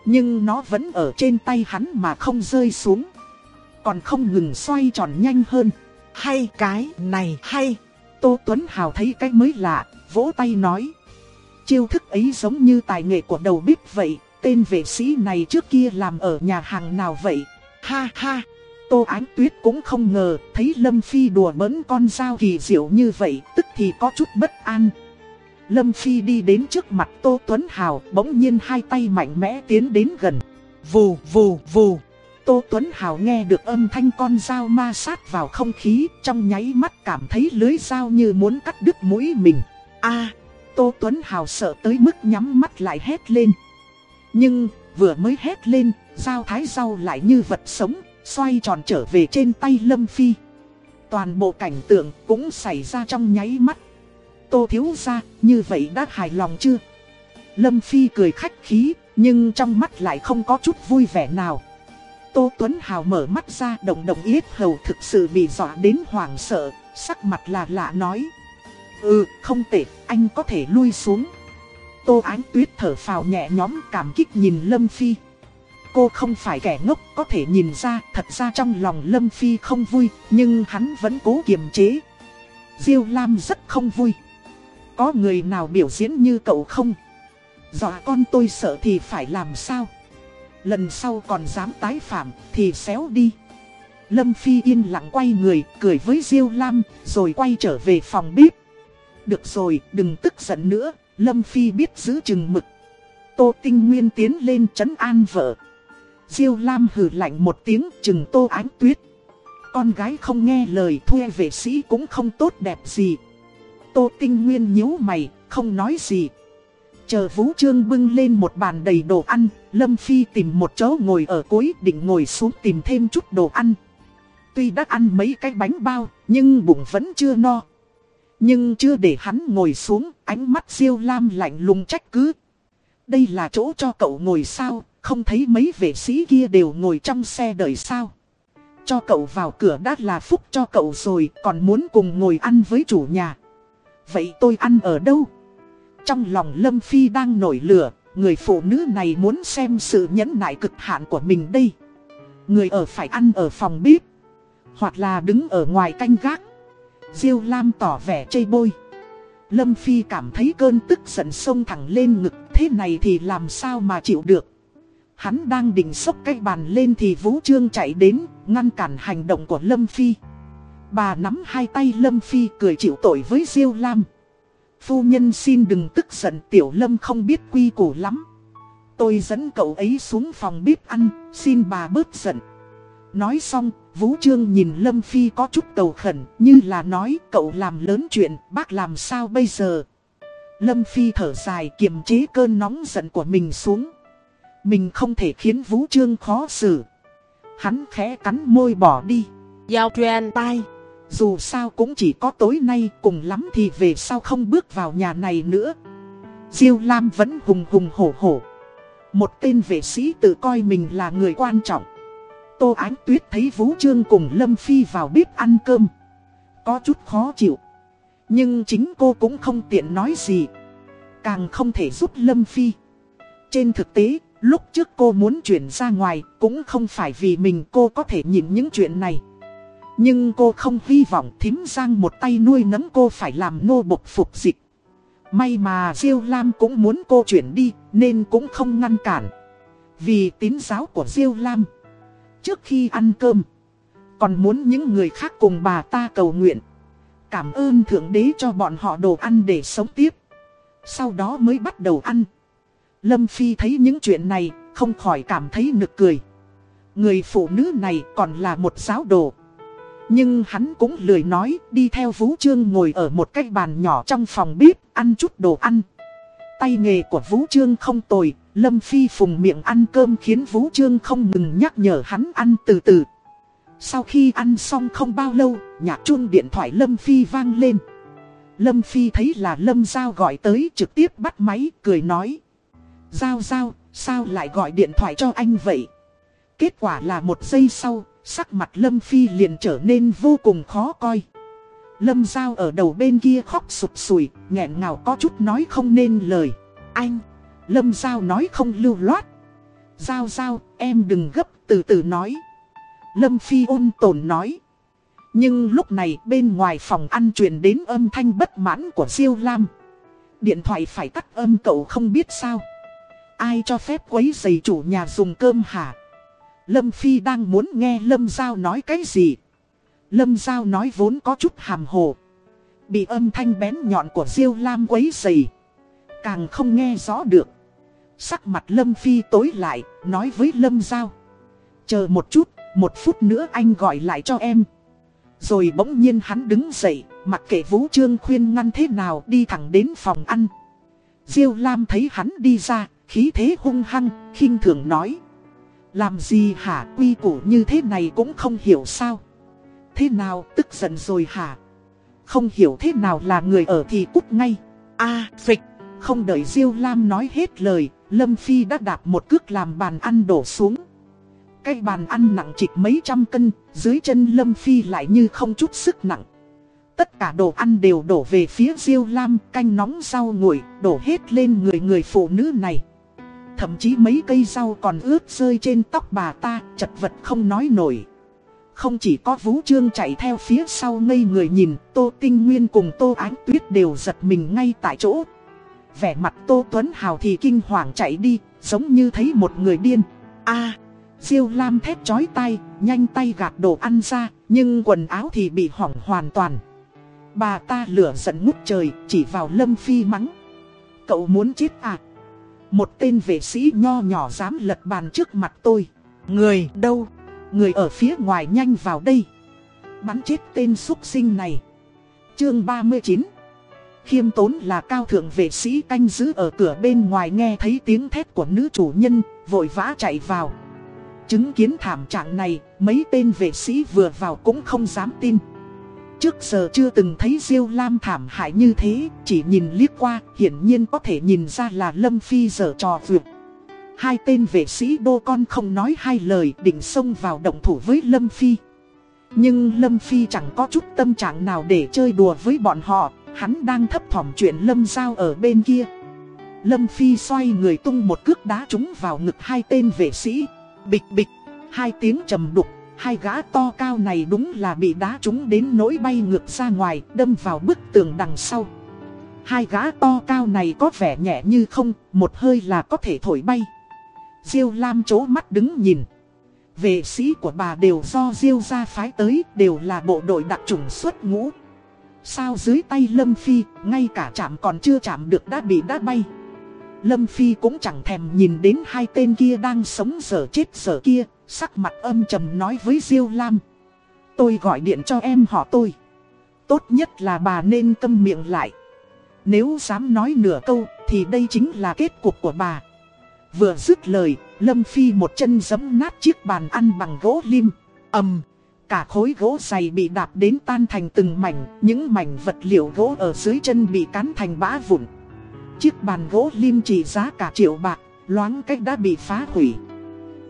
Nhưng nó vẫn ở trên tay hắn mà không rơi xuống. Còn không ngừng xoay tròn nhanh hơn. Hay cái này hay. Tô Tuấn Hào thấy cái mới lạ, vỗ tay nói. Chiêu thức ấy giống như tài nghệ của đầu bếp vậy. Tên vệ sĩ này trước kia làm ở nhà hàng nào vậy? Ha ha! Tô Ánh Tuyết cũng không ngờ, thấy Lâm Phi đùa bỡn con dao kỳ diệu như vậy, tức thì có chút bất an. Lâm Phi đi đến trước mặt Tô Tuấn Hào, bỗng nhiên hai tay mạnh mẽ tiến đến gần. Vù vù vù. Tô Tuấn Hào nghe được âm thanh con dao ma sát vào không khí, trong nháy mắt cảm thấy lưới dao như muốn cắt đứt mũi mình. a Tô Tuấn Hào sợ tới mức nhắm mắt lại hét lên. Nhưng, vừa mới hét lên, dao thái dao lại như vật sống, xoay tròn trở về trên tay Lâm Phi. Toàn bộ cảnh tượng cũng xảy ra trong nháy mắt. Tô thiếu ra, như vậy đã hài lòng chưa? Lâm Phi cười khách khí, nhưng trong mắt lại không có chút vui vẻ nào. Tô Tuấn Hào mở mắt ra động động yết hầu thực sự bị dọa đến hoảng sợ, sắc mặt là lạ nói. Ừ, không tệ, anh có thể lui xuống. Tô Ánh Tuyết thở phào nhẹ nhõm cảm kích nhìn Lâm Phi. Cô không phải kẻ ngốc có thể nhìn ra thật ra trong lòng Lâm Phi không vui nhưng hắn vẫn cố kiềm chế. Diêu Lam rất không vui. Có người nào biểu diễn như cậu không? Dọa con tôi sợ thì phải làm sao? Lần sau còn dám tái phạm thì xéo đi. Lâm Phi yên lặng quay người cười với Diêu Lam rồi quay trở về phòng bếp. Được rồi đừng tức giận nữa Lâm Phi biết giữ chừng mực. Tô Tinh Nguyên tiến lên trấn an vợ. Diêu Lam hừ lạnh một tiếng chừng Tô Ánh Tuyết. Con gái không nghe lời thuê vệ sĩ cũng không tốt đẹp gì. Tô Tinh Nguyên nhíu mày, không nói gì. Chờ Vũ Trương bưng lên một bàn đầy đồ ăn, Lâm Phi tìm một chỗ ngồi ở cuối định ngồi xuống tìm thêm chút đồ ăn. Tuy đã ăn mấy cái bánh bao, nhưng bụng vẫn chưa no. Nhưng chưa để hắn ngồi xuống, ánh mắt siêu lam lạnh lùng trách cứ. Đây là chỗ cho cậu ngồi sao, không thấy mấy vệ sĩ kia đều ngồi trong xe đợi sao. Cho cậu vào cửa đã là phúc cho cậu rồi, còn muốn cùng ngồi ăn với chủ nhà. Vậy tôi ăn ở đâu? Trong lòng Lâm Phi đang nổi lửa, người phụ nữ này muốn xem sự nhẫn nại cực hạn của mình đây. Người ở phải ăn ở phòng bếp, hoặc là đứng ở ngoài canh gác. Diêu Lam tỏ vẻ chây bôi. Lâm Phi cảm thấy cơn tức giận sông thẳng lên ngực, thế này thì làm sao mà chịu được. Hắn đang định sốc cái bàn lên thì Vũ Trương chạy đến, ngăn cản hành động của Lâm Phi. Bà nắm hai tay Lâm Phi cười chịu tội với Diêu Lam. Phu nhân xin đừng tức giận Tiểu Lâm không biết quy củ lắm. Tôi dẫn cậu ấy xuống phòng bếp ăn, xin bà bớt giận. Nói xong, Vũ Trương nhìn Lâm Phi có chút cầu khẩn, như là nói cậu làm lớn chuyện, bác làm sao bây giờ. Lâm Phi thở dài kiềm chế cơn nóng giận của mình xuống. Mình không thể khiến Vũ Trương khó xử. Hắn khẽ cắn môi bỏ đi. Giao truyền tay. Dù sao cũng chỉ có tối nay cùng lắm thì về sau không bước vào nhà này nữa. Diêu Lam vẫn hùng hùng hổ hổ. Một tên vệ sĩ tự coi mình là người quan trọng. Tô Ánh Tuyết thấy Vũ Trương cùng Lâm Phi vào bếp ăn cơm. Có chút khó chịu. Nhưng chính cô cũng không tiện nói gì. Càng không thể giúp Lâm Phi. Trên thực tế, lúc trước cô muốn chuyển ra ngoài cũng không phải vì mình cô có thể nhìn những chuyện này. Nhưng cô không hy vọng thím giang một tay nuôi nấng cô phải làm nô bộc phục dịch. May mà Diêu Lam cũng muốn cô chuyển đi nên cũng không ngăn cản. Vì tín giáo của Diêu Lam. Trước khi ăn cơm, còn muốn những người khác cùng bà ta cầu nguyện. Cảm ơn Thượng Đế cho bọn họ đồ ăn để sống tiếp. Sau đó mới bắt đầu ăn. Lâm Phi thấy những chuyện này, không khỏi cảm thấy nực cười. Người phụ nữ này còn là một giáo đồ. Nhưng hắn cũng lười nói, đi theo Vũ Trương ngồi ở một cái bàn nhỏ trong phòng bếp, ăn chút đồ ăn. Tay nghề của Vũ Trương không tồi, Lâm Phi phùng miệng ăn cơm khiến Vũ Trương không ngừng nhắc nhở hắn ăn từ từ. Sau khi ăn xong không bao lâu, nhạc chuông điện thoại Lâm Phi vang lên. Lâm Phi thấy là Lâm Giao gọi tới trực tiếp bắt máy, cười nói. Giao Giao, sao lại gọi điện thoại cho anh vậy? Kết quả là một giây sau, sắc mặt Lâm Phi liền trở nên vô cùng khó coi. Lâm Giao ở đầu bên kia khóc sụp sùi, nghẹn ngào có chút nói không nên lời. Anh, Lâm Giao nói không lưu loát. Giao Giao, em đừng gấp, từ từ nói. Lâm Phi ôn tồn nói. Nhưng lúc này bên ngoài phòng ăn truyền đến âm thanh bất mãn của Diêu Lam. Điện thoại phải tắt âm cậu không biết sao. Ai cho phép quấy giày chủ nhà dùng cơm hả? Lâm Phi đang muốn nghe Lâm Giao nói cái gì? Lâm Giao nói vốn có chút hàm hồ. Bị âm thanh bén nhọn của Diêu Lam quấy dày. Càng không nghe rõ được. Sắc mặt Lâm Phi tối lại, nói với Lâm Giao. Chờ một chút, một phút nữa anh gọi lại cho em. Rồi bỗng nhiên hắn đứng dậy, mặc kệ Vũ Trương khuyên ngăn thế nào đi thẳng đến phòng ăn. Diêu Lam thấy hắn đi ra, khí thế hung hăng, khinh thường nói. Làm gì hả, quy củ như thế này cũng không hiểu sao. Thế nào, tức giận rồi hả? Không hiểu thế nào là người ở thì cút ngay. a phịch, không đợi Diêu Lam nói hết lời, Lâm Phi đã đạp một cước làm bàn ăn đổ xuống. Cái bàn ăn nặng trịch mấy trăm cân, dưới chân Lâm Phi lại như không chút sức nặng. Tất cả đồ ăn đều đổ về phía Diêu Lam, canh nóng rau nguội, đổ hết lên người người phụ nữ này. Thậm chí mấy cây rau còn ướt rơi trên tóc bà ta, chật vật không nói nổi. Không chỉ có Vũ Trương chạy theo phía sau ngây người nhìn, Tô Tinh Nguyên cùng Tô Ánh Tuyết đều giật mình ngay tại chỗ. Vẻ mặt Tô Tuấn Hào thì kinh hoàng chạy đi, giống như thấy một người điên. a Diêu Lam thét chói tay, nhanh tay gạt đồ ăn ra, nhưng quần áo thì bị hỏng hoàn toàn. Bà ta lửa giận ngút trời, chỉ vào Lâm Phi mắng. Cậu muốn chết à? Một tên vệ sĩ nho nhỏ dám lật bàn trước mặt tôi. Người đâu? Người ở phía ngoài nhanh vào đây. Bắn chết tên xuất sinh này. Chương 39 Khiêm tốn là cao thượng vệ sĩ canh giữ ở cửa bên ngoài nghe thấy tiếng thét của nữ chủ nhân, vội vã chạy vào. Chứng kiến thảm trạng này, mấy tên vệ sĩ vừa vào cũng không dám tin. Trước giờ chưa từng thấy Diêu Lam thảm hại như thế, chỉ nhìn liếc qua, hiển nhiên có thể nhìn ra là Lâm Phi dở trò vượt. Hai tên vệ sĩ đô con không nói hai lời định xông vào động thủ với Lâm Phi. Nhưng Lâm Phi chẳng có chút tâm trạng nào để chơi đùa với bọn họ, hắn đang thấp thỏm chuyện Lâm Giao ở bên kia. Lâm Phi xoay người tung một cước đá trúng vào ngực hai tên vệ sĩ. Bịch bịch, hai tiếng trầm đục, hai gã to cao này đúng là bị đá trúng đến nỗi bay ngược ra ngoài, đâm vào bức tường đằng sau. Hai gã to cao này có vẻ nhẹ như không, một hơi là có thể thổi bay. Diêu Lam chố mắt đứng nhìn. Vệ sĩ của bà đều do Diêu gia phái tới, đều là bộ đội đặc trùng xuất ngũ. Sao dưới tay Lâm Phi, ngay cả chạm còn chưa chạm được đã bị đá bay. Lâm Phi cũng chẳng thèm nhìn đến hai tên kia đang sống sở chết sở kia, sắc mặt âm trầm nói với Diêu Lam. Tôi gọi điện cho em họ tôi. Tốt nhất là bà nên câm miệng lại. Nếu dám nói nửa câu thì đây chính là kết cục của bà. Vừa dứt lời, Lâm Phi một chân giấm nát chiếc bàn ăn bằng gỗ lim. ầm, cả khối gỗ dày bị đạp đến tan thành từng mảnh, những mảnh vật liệu gỗ ở dưới chân bị cán thành bã vụn. Chiếc bàn gỗ lim chỉ giá cả triệu bạc, loáng cách đã bị phá hủy.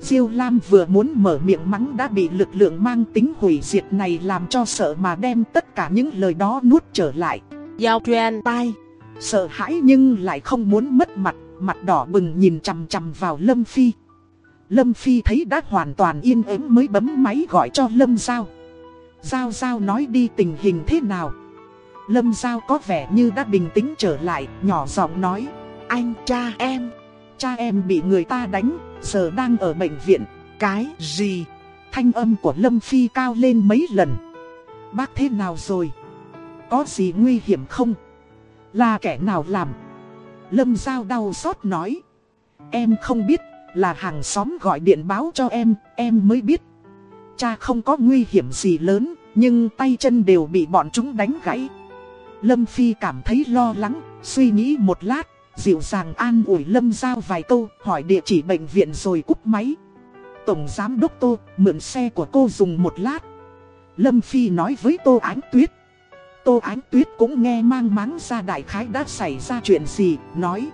Diêu Lam vừa muốn mở miệng mắng đã bị lực lượng mang tính hủy diệt này làm cho sợ mà đem tất cả những lời đó nuốt trở lại. Giao truyền tai, sợ hãi nhưng lại không muốn mất mặt, mặt đỏ bừng nhìn chằm chằm vào Lâm Phi. Lâm Phi thấy đã hoàn toàn yên ắng mới bấm máy gọi cho Lâm Giao. Giao Giao nói đi tình hình thế nào. Lâm Giao có vẻ như đã bình tĩnh trở lại, nhỏ giọng nói. Anh cha em, cha em bị người ta đánh, giờ đang ở bệnh viện. cái gì? Thanh âm của Lâm Phi cao lên mấy lần. Bác thế nào rồi? Có gì nguy hiểm không? Là kẻ nào làm? Lâm Giao đau xót nói. Em không biết, là hàng xóm gọi điện báo cho em, em mới biết. Cha không có nguy hiểm gì lớn, nhưng tay chân đều bị bọn chúng đánh gãy. Lâm Phi cảm thấy lo lắng, suy nghĩ một lát, dịu dàng an ủi Lâm Giao vài câu, hỏi địa chỉ bệnh viện rồi cúp máy. Tổng Giám Đốc Tô, mượn xe của cô dùng một lát. Lâm Phi nói với Tô Ánh Tuyết. Tô Ánh Tuyết cũng nghe mang máng ra đại khái đã xảy ra chuyện gì, nói.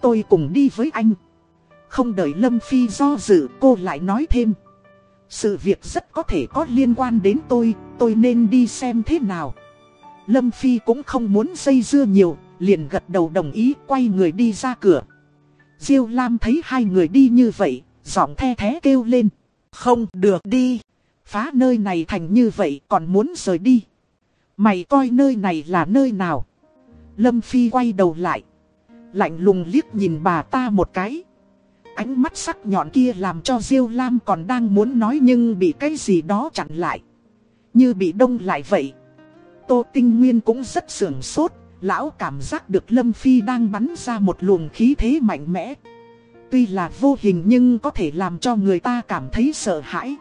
Tôi cùng đi với anh. Không đợi Lâm Phi do dự, cô lại nói thêm. Sự việc rất có thể có liên quan đến tôi, tôi nên đi xem thế nào. Lâm Phi cũng không muốn dây dưa nhiều, liền gật đầu đồng ý quay người đi ra cửa. Diêu Lam thấy hai người đi như vậy, giọng the thế kêu lên. Không được đi, phá nơi này thành như vậy còn muốn rời đi. Mày coi nơi này là nơi nào? Lâm Phi quay đầu lại. Lạnh lùng liếc nhìn bà ta một cái. Ánh mắt sắc nhọn kia làm cho Diêu Lam còn đang muốn nói nhưng bị cái gì đó chặn lại. Như bị đông lại vậy. Tô Tinh Nguyên cũng rất sưởng sốt, lão cảm giác được Lâm Phi đang bắn ra một luồng khí thế mạnh mẽ. Tuy là vô hình nhưng có thể làm cho người ta cảm thấy sợ hãi.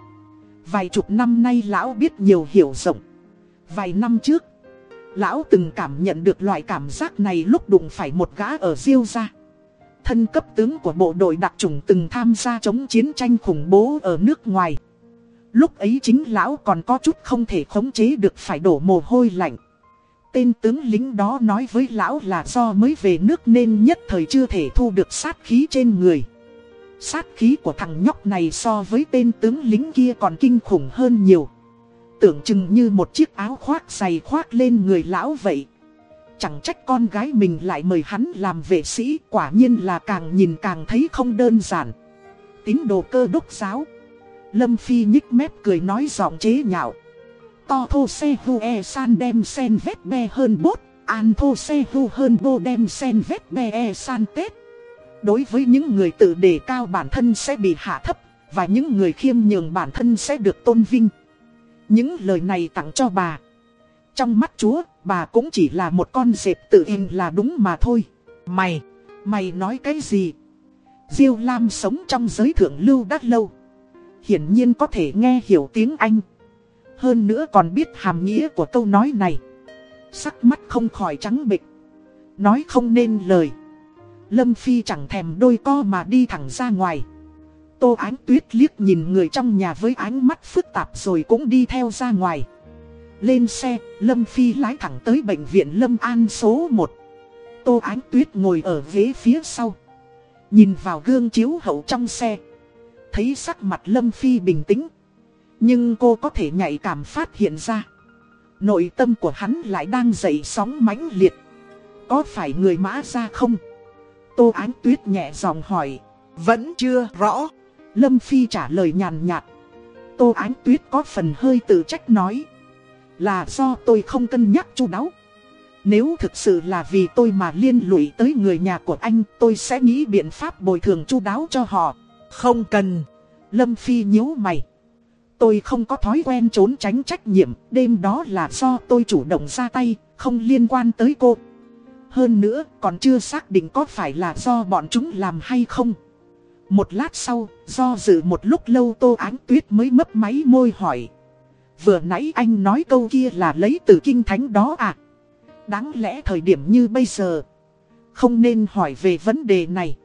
Vài chục năm nay lão biết nhiều hiểu rộng. Vài năm trước, lão từng cảm nhận được loại cảm giác này lúc đụng phải một gã ở Diêu gia. Thân cấp tướng của bộ đội đặc chủng từng tham gia chống chiến tranh khủng bố ở nước ngoài. Lúc ấy chính lão còn có chút không thể khống chế được phải đổ mồ hôi lạnh. Tên tướng lính đó nói với lão là do mới về nước nên nhất thời chưa thể thu được sát khí trên người. Sát khí của thằng nhóc này so với tên tướng lính kia còn kinh khủng hơn nhiều. Tưởng chừng như một chiếc áo khoác dày khoác lên người lão vậy. Chẳng trách con gái mình lại mời hắn làm vệ sĩ, quả nhiên là càng nhìn càng thấy không đơn giản. Tín đồ cơ đốc giáo. Lâm Phi nhích mép cười nói giọng chế nhạo. To thô xe hu e san đem sen vết be hơn bốt, an thô xe hu hơn bô đem sen vết be e san tết. Đối với những người tự đề cao bản thân sẽ bị hạ thấp, và những người khiêm nhường bản thân sẽ được tôn vinh. Những lời này tặng cho bà. Trong mắt chúa, bà cũng chỉ là một con dẹp tự in là đúng mà thôi. Mày, Mày nói cái gì? Diêu Lam sống trong giới thượng lưu đã lâu. Hiển nhiên có thể nghe hiểu tiếng Anh. Hơn nữa còn biết hàm nghĩa của câu nói này. Sắc mắt không khỏi trắng bịch. Nói không nên lời. Lâm Phi chẳng thèm đôi co mà đi thẳng ra ngoài. Tô Ánh Tuyết liếc nhìn người trong nhà với ánh mắt phức tạp rồi cũng đi theo ra ngoài. Lên xe, Lâm Phi lái thẳng tới bệnh viện Lâm An số 1. Tô Ánh Tuyết ngồi ở ghế phía sau. Nhìn vào gương chiếu hậu trong xe. Thấy sắc mặt Lâm Phi bình tĩnh. Nhưng cô có thể nhạy cảm phát hiện ra. Nội tâm của hắn lại đang dậy sóng mãnh liệt. Có phải người mã ra không? Tô Ánh Tuyết nhẹ giọng hỏi. Vẫn chưa rõ. Lâm Phi trả lời nhàn nhạt. Tô Ánh Tuyết có phần hơi tự trách nói. Là do tôi không cân nhắc chu đáo. Nếu thực sự là vì tôi mà liên lụy tới người nhà của anh, tôi sẽ nghĩ biện pháp bồi thường chu đáo cho họ. Không cần. Lâm Phi nhíu mày. Tôi không có thói quen trốn tránh trách nhiệm, đêm đó là do tôi chủ động ra tay, không liên quan tới cô. Hơn nữa, còn chưa xác định có phải là do bọn chúng làm hay không. Một lát sau, do dự một lúc lâu Tô Ánh Tuyết mới mấp máy môi hỏi. Vừa nãy anh nói câu kia là lấy từ kinh thánh đó à? Đáng lẽ thời điểm như bây giờ, không nên hỏi về vấn đề này.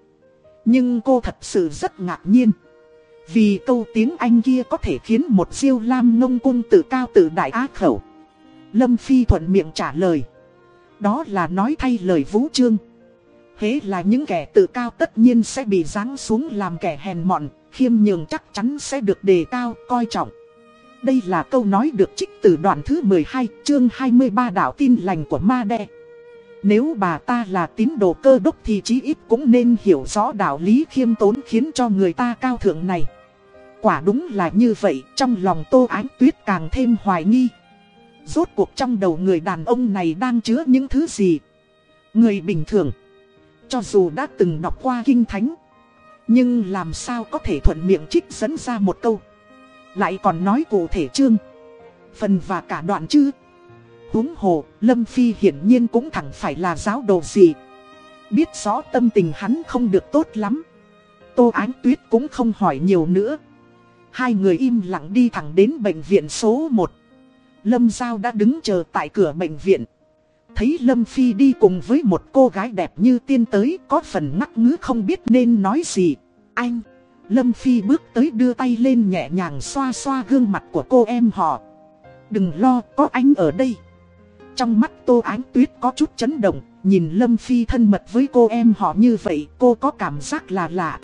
Nhưng cô thật sự rất ngạc nhiên. Vì câu tiếng Anh kia có thể khiến một siêu lam ngông cung tự cao tự đại á khẩu. Lâm Phi thuận miệng trả lời. Đó là nói thay lời vũ trương Hế là những kẻ tự cao tất nhiên sẽ bị giáng xuống làm kẻ hèn mọn, khiêm nhường chắc chắn sẽ được đề cao, coi trọng. Đây là câu nói được trích từ đoạn thứ 12 chương 23 đạo tin lành của Ma Đe. Nếu bà ta là tín đồ cơ đốc thì chí ít cũng nên hiểu rõ đạo lý khiêm tốn khiến cho người ta cao thượng này. Quả đúng là như vậy, trong lòng Tô Ánh Tuyết càng thêm hoài nghi. Rốt cuộc trong đầu người đàn ông này đang chứa những thứ gì? Người bình thường, cho dù đã từng đọc qua kinh thánh, nhưng làm sao có thể thuận miệng trích dẫn ra một câu. Lại còn nói cụ thể chương, phần và cả đoạn chứ huống hồ, Lâm Phi hiển nhiên cũng thẳng phải là giáo đồ gì. Biết rõ tâm tình hắn không được tốt lắm. Tô Ánh Tuyết cũng không hỏi nhiều nữa. Hai người im lặng đi thẳng đến bệnh viện số 1. Lâm Giao đã đứng chờ tại cửa bệnh viện. Thấy Lâm Phi đi cùng với một cô gái đẹp như tiên tới có phần ngắc ngứ không biết nên nói gì. Anh! Lâm Phi bước tới đưa tay lên nhẹ nhàng xoa xoa gương mặt của cô em họ. Đừng lo, có anh ở đây. Trong mắt Tô Ánh Tuyết có chút chấn động, nhìn Lâm Phi thân mật với cô em họ như vậy, cô có cảm giác là lạ.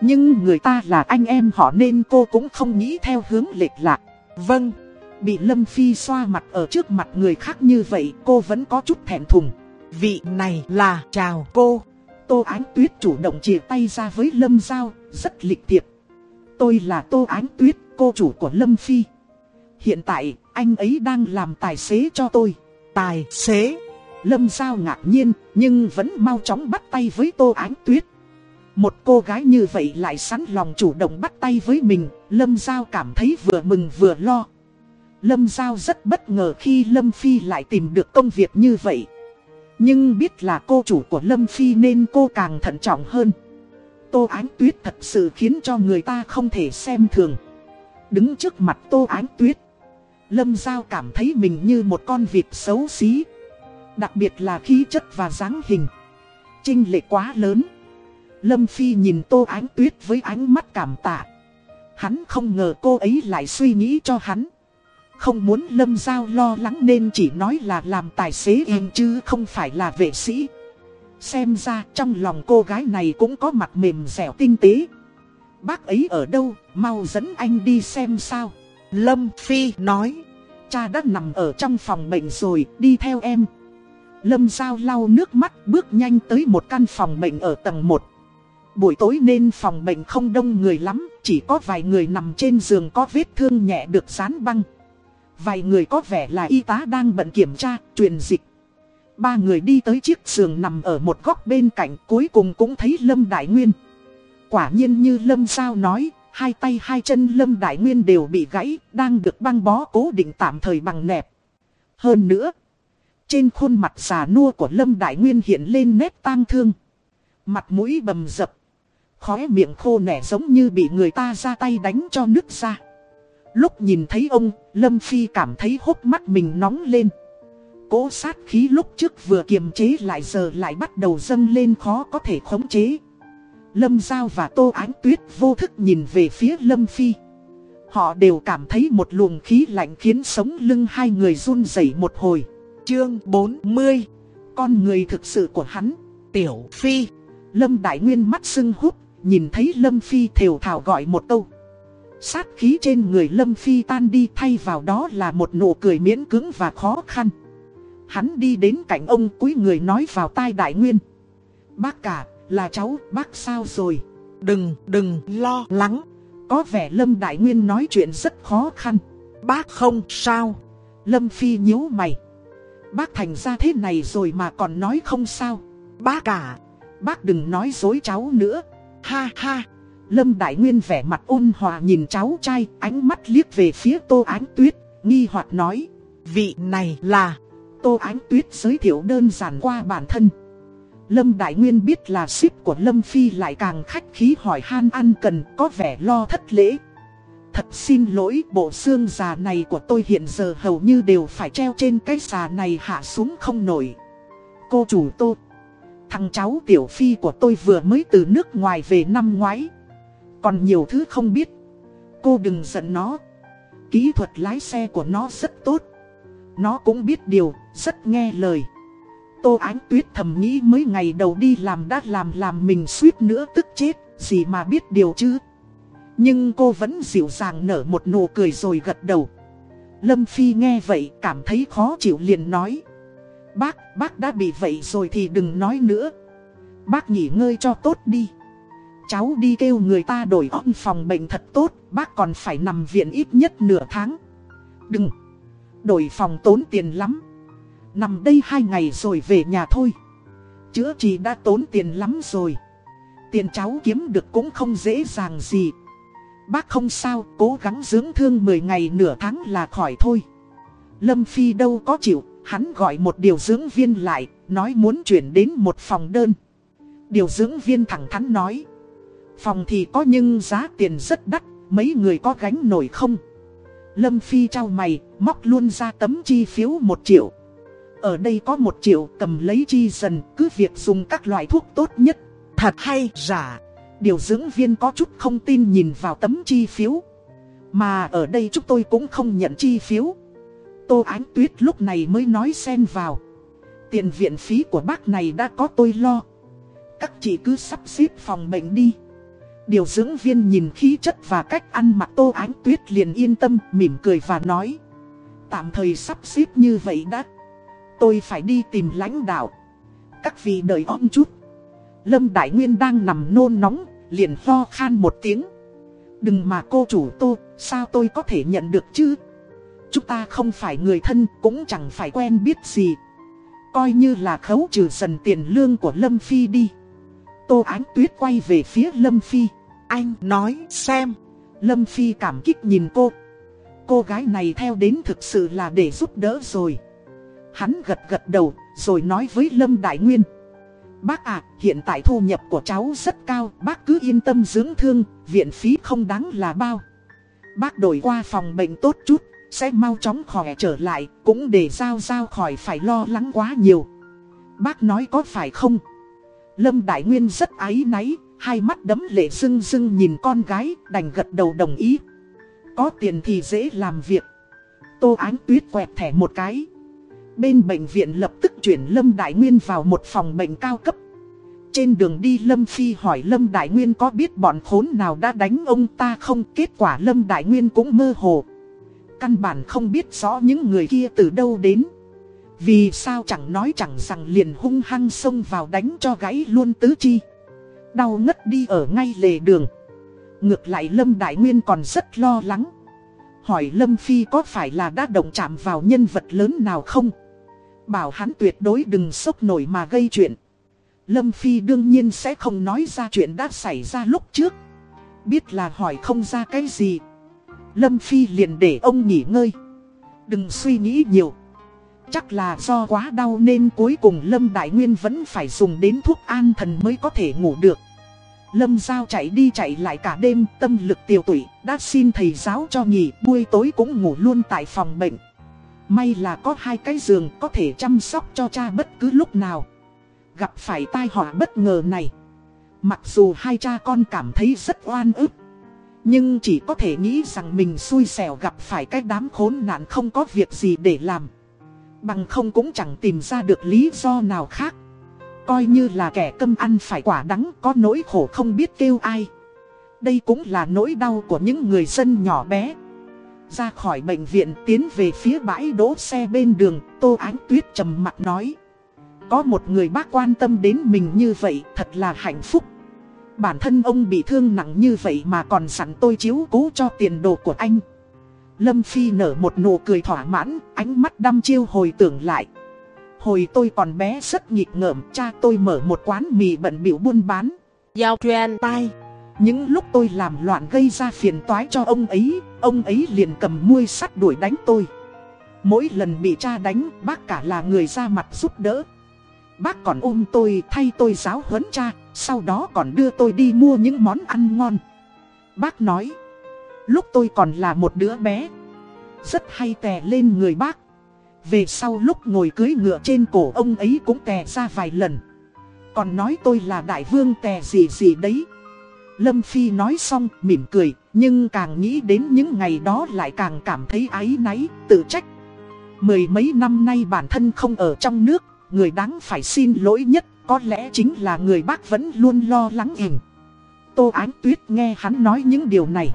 Nhưng người ta là anh em họ nên cô cũng không nghĩ theo hướng lệch lạc. Vâng, bị Lâm Phi xoa mặt ở trước mặt người khác như vậy cô vẫn có chút thẹn thùng. Vị này là chào cô. Tô Ánh Tuyết chủ động chia tay ra với Lâm Giao, rất lịch thiệp. Tôi là Tô Ánh Tuyết, cô chủ của Lâm Phi. Hiện tại, anh ấy đang làm tài xế cho tôi. Tài xế. Lâm Giao ngạc nhiên, nhưng vẫn mau chóng bắt tay với Tô Ánh Tuyết. Một cô gái như vậy lại sẵn lòng chủ động bắt tay với mình, Lâm Giao cảm thấy vừa mừng vừa lo. Lâm Giao rất bất ngờ khi Lâm Phi lại tìm được công việc như vậy. Nhưng biết là cô chủ của Lâm Phi nên cô càng thận trọng hơn. Tô Ánh Tuyết thật sự khiến cho người ta không thể xem thường. Đứng trước mặt Tô Ánh Tuyết, Lâm Giao cảm thấy mình như một con vịt xấu xí. Đặc biệt là khí chất và dáng hình. Trinh lệ quá lớn. Lâm Phi nhìn Tô Ánh Tuyết với ánh mắt cảm tạ. Hắn không ngờ cô ấy lại suy nghĩ cho hắn. Không muốn Lâm Giao lo lắng nên chỉ nói là làm tài xế yên chứ không phải là vệ sĩ. Xem ra trong lòng cô gái này cũng có mặt mềm dẻo tinh tế. Bác ấy ở đâu, mau dẫn anh đi xem sao. Lâm Phi nói, cha đã nằm ở trong phòng bệnh rồi, đi theo em. Lâm Giao lau nước mắt bước nhanh tới một căn phòng bệnh ở tầng 1. Buổi tối nên phòng bệnh không đông người lắm, chỉ có vài người nằm trên giường có vết thương nhẹ được dán băng. Vài người có vẻ là y tá đang bận kiểm tra, truyền dịch. Ba người đi tới chiếc giường nằm ở một góc bên cạnh cuối cùng cũng thấy Lâm Đại Nguyên. Quả nhiên như Lâm Giao nói, hai tay hai chân Lâm Đại Nguyên đều bị gãy, đang được băng bó cố định tạm thời bằng nẹp. Hơn nữa, trên khuôn mặt già nua của Lâm Đại Nguyên hiện lên nét tang thương. Mặt mũi bầm dập. Khóe miệng khô nẻ giống như bị người ta ra tay đánh cho nước ra Lúc nhìn thấy ông, Lâm Phi cảm thấy hốc mắt mình nóng lên Cố sát khí lúc trước vừa kiềm chế lại giờ lại bắt đầu dâng lên khó có thể khống chế Lâm Giao và Tô Ánh Tuyết vô thức nhìn về phía Lâm Phi. Họ đều cảm thấy một luồng khí lạnh khiến sống lưng hai người run rẩy một hồi. Chương 40 Con người thực sự của hắn Tiểu Phi. Lâm Đại Nguyên mắt sưng hút Nhìn thấy Lâm Phi thều thảo gọi một câu. Sát khí trên người Lâm Phi tan đi thay vào đó là một nụ cười miễn cứng và khó khăn. Hắn đi đến cạnh ông cúi người nói vào tai Đại Nguyên. Bác cả, là cháu, bác sao rồi? Đừng, đừng lo lắng. Có vẻ Lâm Đại Nguyên nói chuyện rất khó khăn. Bác không sao. Lâm Phi nhíu mày. Bác thành ra thế này rồi mà còn nói không sao. Bác cả Bác đừng nói dối cháu nữa. Ha ha. Lâm Đại Nguyên vẻ mặt ôn hòa nhìn cháu trai Ánh mắt liếc về phía Tô Ánh Tuyết Nghi hoặc nói Vị này là Tô Ánh Tuyết giới thiệu đơn giản qua bản thân. Lâm Đại Nguyên biết là ship của Lâm Phi lại càng khách khí hỏi han ăn cần có vẻ lo thất lễ. Thật xin lỗi bộ xương già này của tôi hiện giờ hầu như đều phải treo trên cái xà này hạ xuống không nổi. Cô chủ Tô Thằng cháu Tiểu Phi của tôi vừa mới từ nước ngoài về năm ngoái. Còn nhiều thứ không biết. Cô đừng giận nó. Kỹ thuật lái xe của nó rất tốt. Nó cũng biết điều, rất nghe lời. Tô Ánh Tuyết thầm nghĩ mấy ngày đầu đi làm đã làm làm mình suýt nữa tức chết Gì mà biết điều chứ. Nhưng cô vẫn dịu dàng nở một nụ cười rồi gật đầu. Lâm Phi nghe vậy cảm thấy khó chịu liền nói. Bác, bác đã bị vậy rồi thì đừng nói nữa. Bác nghỉ ngơi cho tốt đi. Cháu đi kêu người ta đổi ong phòng bệnh thật tốt Bác còn phải nằm viện ít nhất nửa tháng. Đừng Đổi phòng tốn tiền lắm. Nằm đây hai ngày rồi về nhà thôi. Chữa trị đã tốn tiền lắm rồi. Tiền cháu kiếm được cũng không dễ dàng gì. Bác không sao, Cố gắng dưỡng thương 10 ngày nửa tháng là khỏi thôi. Lâm Phi đâu có chịu, Hắn gọi một điều dưỡng viên lại, Nói muốn chuyển đến một phòng đơn. Điều dưỡng viên thẳng thắn nói, Phòng thì có nhưng giá tiền rất đắt, Mấy người có gánh nổi không? Lâm Phi trao mày, Móc luôn ra tấm chi phiếu 1 triệu. Ở đây có một triệu cầm lấy chi dần, Cứ việc dùng các loại thuốc tốt nhất. Thật hay giả? Điều dưỡng viên có chút không tin nhìn vào tấm chi phiếu. Mà ở đây chúng tôi cũng không nhận chi phiếu. Tô Ánh Tuyết lúc này mới nói xen vào. Tiền viện phí của bác này đã có tôi lo. Các chị cứ sắp xếp phòng bệnh đi. Điều dưỡng viên nhìn khí chất và cách ăn mặc Tô Ánh Tuyết liền yên tâm, mỉm cười và nói. Tạm thời sắp xếp như vậy đã. Tôi phải đi tìm lãnh đạo. Các vị đợi om chút. Lâm Đại Nguyên đang nằm nôn nóng, Liền ho khan một tiếng. Đừng mà cô chủ tô, Sao tôi có thể nhận được chứ? Chúng ta không phải người thân, Cũng chẳng phải quen biết gì. Coi như là khấu trừ dần tiền lương của Lâm Phi đi. Tô Ánh Tuyết quay về phía Lâm Phi. Anh nói xem. Lâm Phi cảm kích nhìn cô. Cô gái này theo đến thực sự là để giúp đỡ rồi. Hắn gật gật đầu rồi nói với Lâm Đại Nguyên Bác ạ, hiện tại thu nhập của cháu rất cao, bác cứ yên tâm dưỡng thương, viện phí không đáng là bao. Bác đổi qua phòng bệnh tốt chút, sẽ mau chóng khỏe trở lại, cũng để Giao Giao khỏi phải lo lắng quá nhiều. Bác nói có phải không? Lâm Đại Nguyên rất áy náy, hai mắt đấm lệ rưng rưng nhìn con gái, đành gật đầu đồng ý. Có tiền thì dễ làm việc. Tô Ánh Tuyết quẹt thẻ một cái. Bên bệnh viện lập tức chuyển Lâm Đại Nguyên vào một phòng bệnh cao cấp. Trên đường đi Lâm Phi hỏi Lâm Đại Nguyên có biết bọn khốn nào đã đánh ông ta không? Kết quả Lâm Đại Nguyên cũng mơ hồ. Căn bản không biết rõ những người kia từ đâu đến. Vì sao chẳng nói chẳng rằng liền hung hăng xông vào đánh cho gãy luôn tứ chi. Đau ngất đi ở ngay lề đường. Ngược lại Lâm Đại Nguyên còn rất lo lắng. Hỏi Lâm Phi có phải là đã động chạm vào nhân vật lớn nào không? Bảo hắn tuyệt đối đừng sốc nổi mà gây chuyện. Lâm Phi đương nhiên sẽ không nói ra chuyện đã xảy ra lúc trước. Biết là hỏi không ra cái gì. Lâm Phi liền để ông nghỉ ngơi. Đừng suy nghĩ nhiều. Chắc là do quá đau nên cuối cùng Lâm Đại Nguyên vẫn phải dùng đến thuốc an thần mới có thể ngủ được. Lâm Giao chạy đi chạy lại cả đêm, tâm lực tiêu tụy, Đã xin thầy giáo cho nghỉ, buổi tối cũng ngủ luôn tại phòng bệnh. May là có hai cái giường có thể chăm sóc cho cha bất cứ lúc nào. Gặp phải tai họa bất ngờ này. Mặc dù hai cha con cảm thấy rất oan ức. Nhưng chỉ có thể nghĩ rằng mình xui xẻo gặp phải cái đám khốn nạn không có việc gì để làm. Bằng không cũng chẳng tìm ra được lý do nào khác. Coi như là kẻ câm ăn phải quả đắng có nỗi khổ không biết kêu ai. Đây cũng là nỗi đau của những người dân nhỏ bé. Ra khỏi bệnh viện tiến về phía bãi đỗ xe bên đường Tô Ánh Tuyết trầm mặt nói. Có một người bác quan tâm đến mình như vậy thật là hạnh phúc. Bản thân ông bị thương nặng như vậy mà còn sẵn tôi chiếu cố cho tiền đồ của anh. Lâm Phi nở một nụ cười thỏa mãn, ánh mắt đăm chiêu hồi tưởng lại. Hồi tôi còn bé rất nghịch ngợm, cha tôi mở một quán mì bận biểu buôn bán. Giao truyền tai Những lúc tôi làm loạn gây ra phiền toái cho ông ấy, ông ấy liền cầm muôi sắt đuổi đánh tôi. Mỗi lần bị cha đánh, bác cả là người ra mặt giúp đỡ. Bác còn ôm tôi thay tôi giáo huấn cha Sau đó còn đưa tôi đi mua những món ăn ngon. Bác nói Lúc tôi còn là một đứa bé Rất hay tè lên người bác. Về sau lúc ngồi cưới ngựa trên cổ ông ấy cũng tè ra vài lần. Còn nói tôi là đại vương tè gì gì đấy. Lâm Phi nói xong mỉm cười Nhưng càng nghĩ đến những ngày đó lại càng cảm thấy áy náy, tự trách. Mười mấy năm nay bản thân không ở trong nước Người đáng phải xin lỗi nhất có lẽ chính là người bác vẫn luôn lo lắng hình. Tô Ánh Tuyết nghe hắn nói những điều này.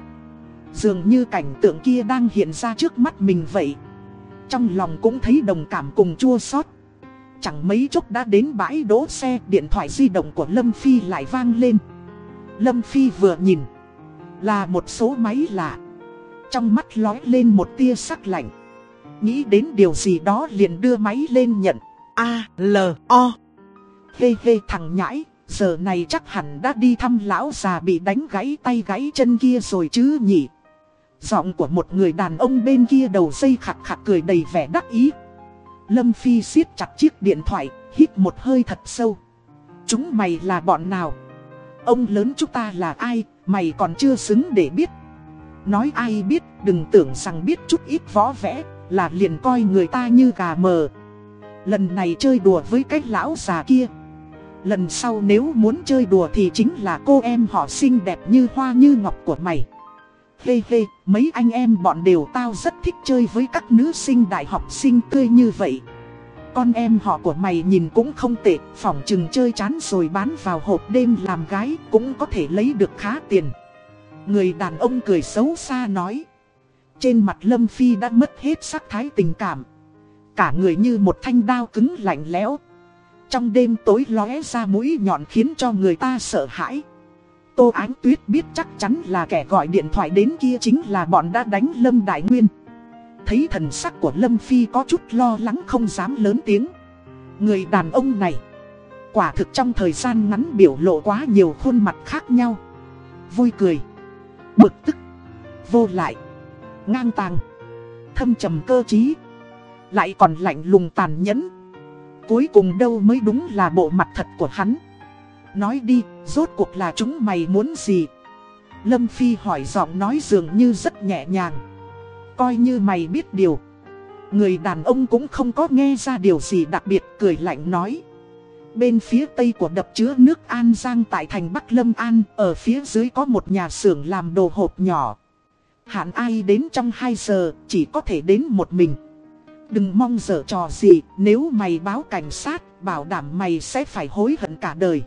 Dường như cảnh tượng kia đang hiện ra trước mắt mình vậy. Trong lòng cũng thấy đồng cảm cùng chua xót. Chẳng mấy chốc đã đến bãi đỗ xe Điện thoại di động của Lâm Phi lại vang lên. Lâm Phi vừa nhìn. Là một số máy lạ. Trong mắt lói lên một tia sắc lạnh. Nghĩ đến điều gì đó liền đưa máy lên nhận. A, L, O. Hê hê thằng nhãi Giờ này chắc hẳn đã đi thăm lão già bị đánh gãy tay gãy chân kia rồi chứ nhỉ? Giọng của một người đàn ông bên kia đầu dây khặt khặt cười đầy vẻ đắc ý. Lâm Phi siết chặt chiếc điện thoại, hít một hơi thật sâu. Chúng mày là bọn nào? Ông lớn chúng ta là ai, mày còn chưa xứng để biết. Nói ai biết, đừng tưởng rằng biết chút ít võ vẽ Là liền coi người ta như gà mờ. Lần này chơi đùa với cái lão già kia. Lần sau nếu muốn chơi đùa thì chính là cô em họ xinh đẹp như hoa như ngọc của mày. Hê hê, mấy anh em bọn đều tao rất thích chơi với các nữ sinh đại học sinh tươi như vậy. Con em họ của mày nhìn cũng không tệ, phỏng chừng chơi chán rồi bán vào hộp đêm làm gái cũng có thể lấy được khá tiền. Người đàn ông cười xấu xa nói Trên mặt Lâm Phi đã mất hết sắc thái tình cảm. Cả người như một thanh đao cứng lạnh lẽo. Trong đêm tối lóe ra mũi nhọn khiến cho người ta sợ hãi. Tô Ánh Tuyết biết chắc chắn là kẻ gọi điện thoại đến kia chính là bọn đã đánh Lâm Đại Nguyên. Thấy thần sắc của Lâm Phi có chút lo lắng không dám lớn tiếng. Người đàn ông này, quả thực trong thời gian ngắn biểu lộ quá nhiều khuôn mặt khác nhau. Vui cười, bực tức, vô lại, ngang tàng, thâm trầm cơ trí, lại còn lạnh lùng tàn nhẫn. Cuối cùng đâu mới đúng là bộ mặt thật của hắn. Nói đi, rốt cuộc là chúng mày muốn gì? Lâm Phi hỏi giọng nói dường như rất nhẹ nhàng. Coi như mày biết điều. Người đàn ông cũng không có nghe ra điều gì đặc biệt cười lạnh nói. Bên phía tây của đập chứa nước An Giang tại thành Bắc Lâm An, ở phía dưới có một nhà xưởng làm đồ hộp nhỏ. Hạn ai đến trong 2 giờ, chỉ có thể đến một mình. Đừng mong dở trò gì, nếu mày báo cảnh sát, bảo đảm mày sẽ phải hối hận cả đời.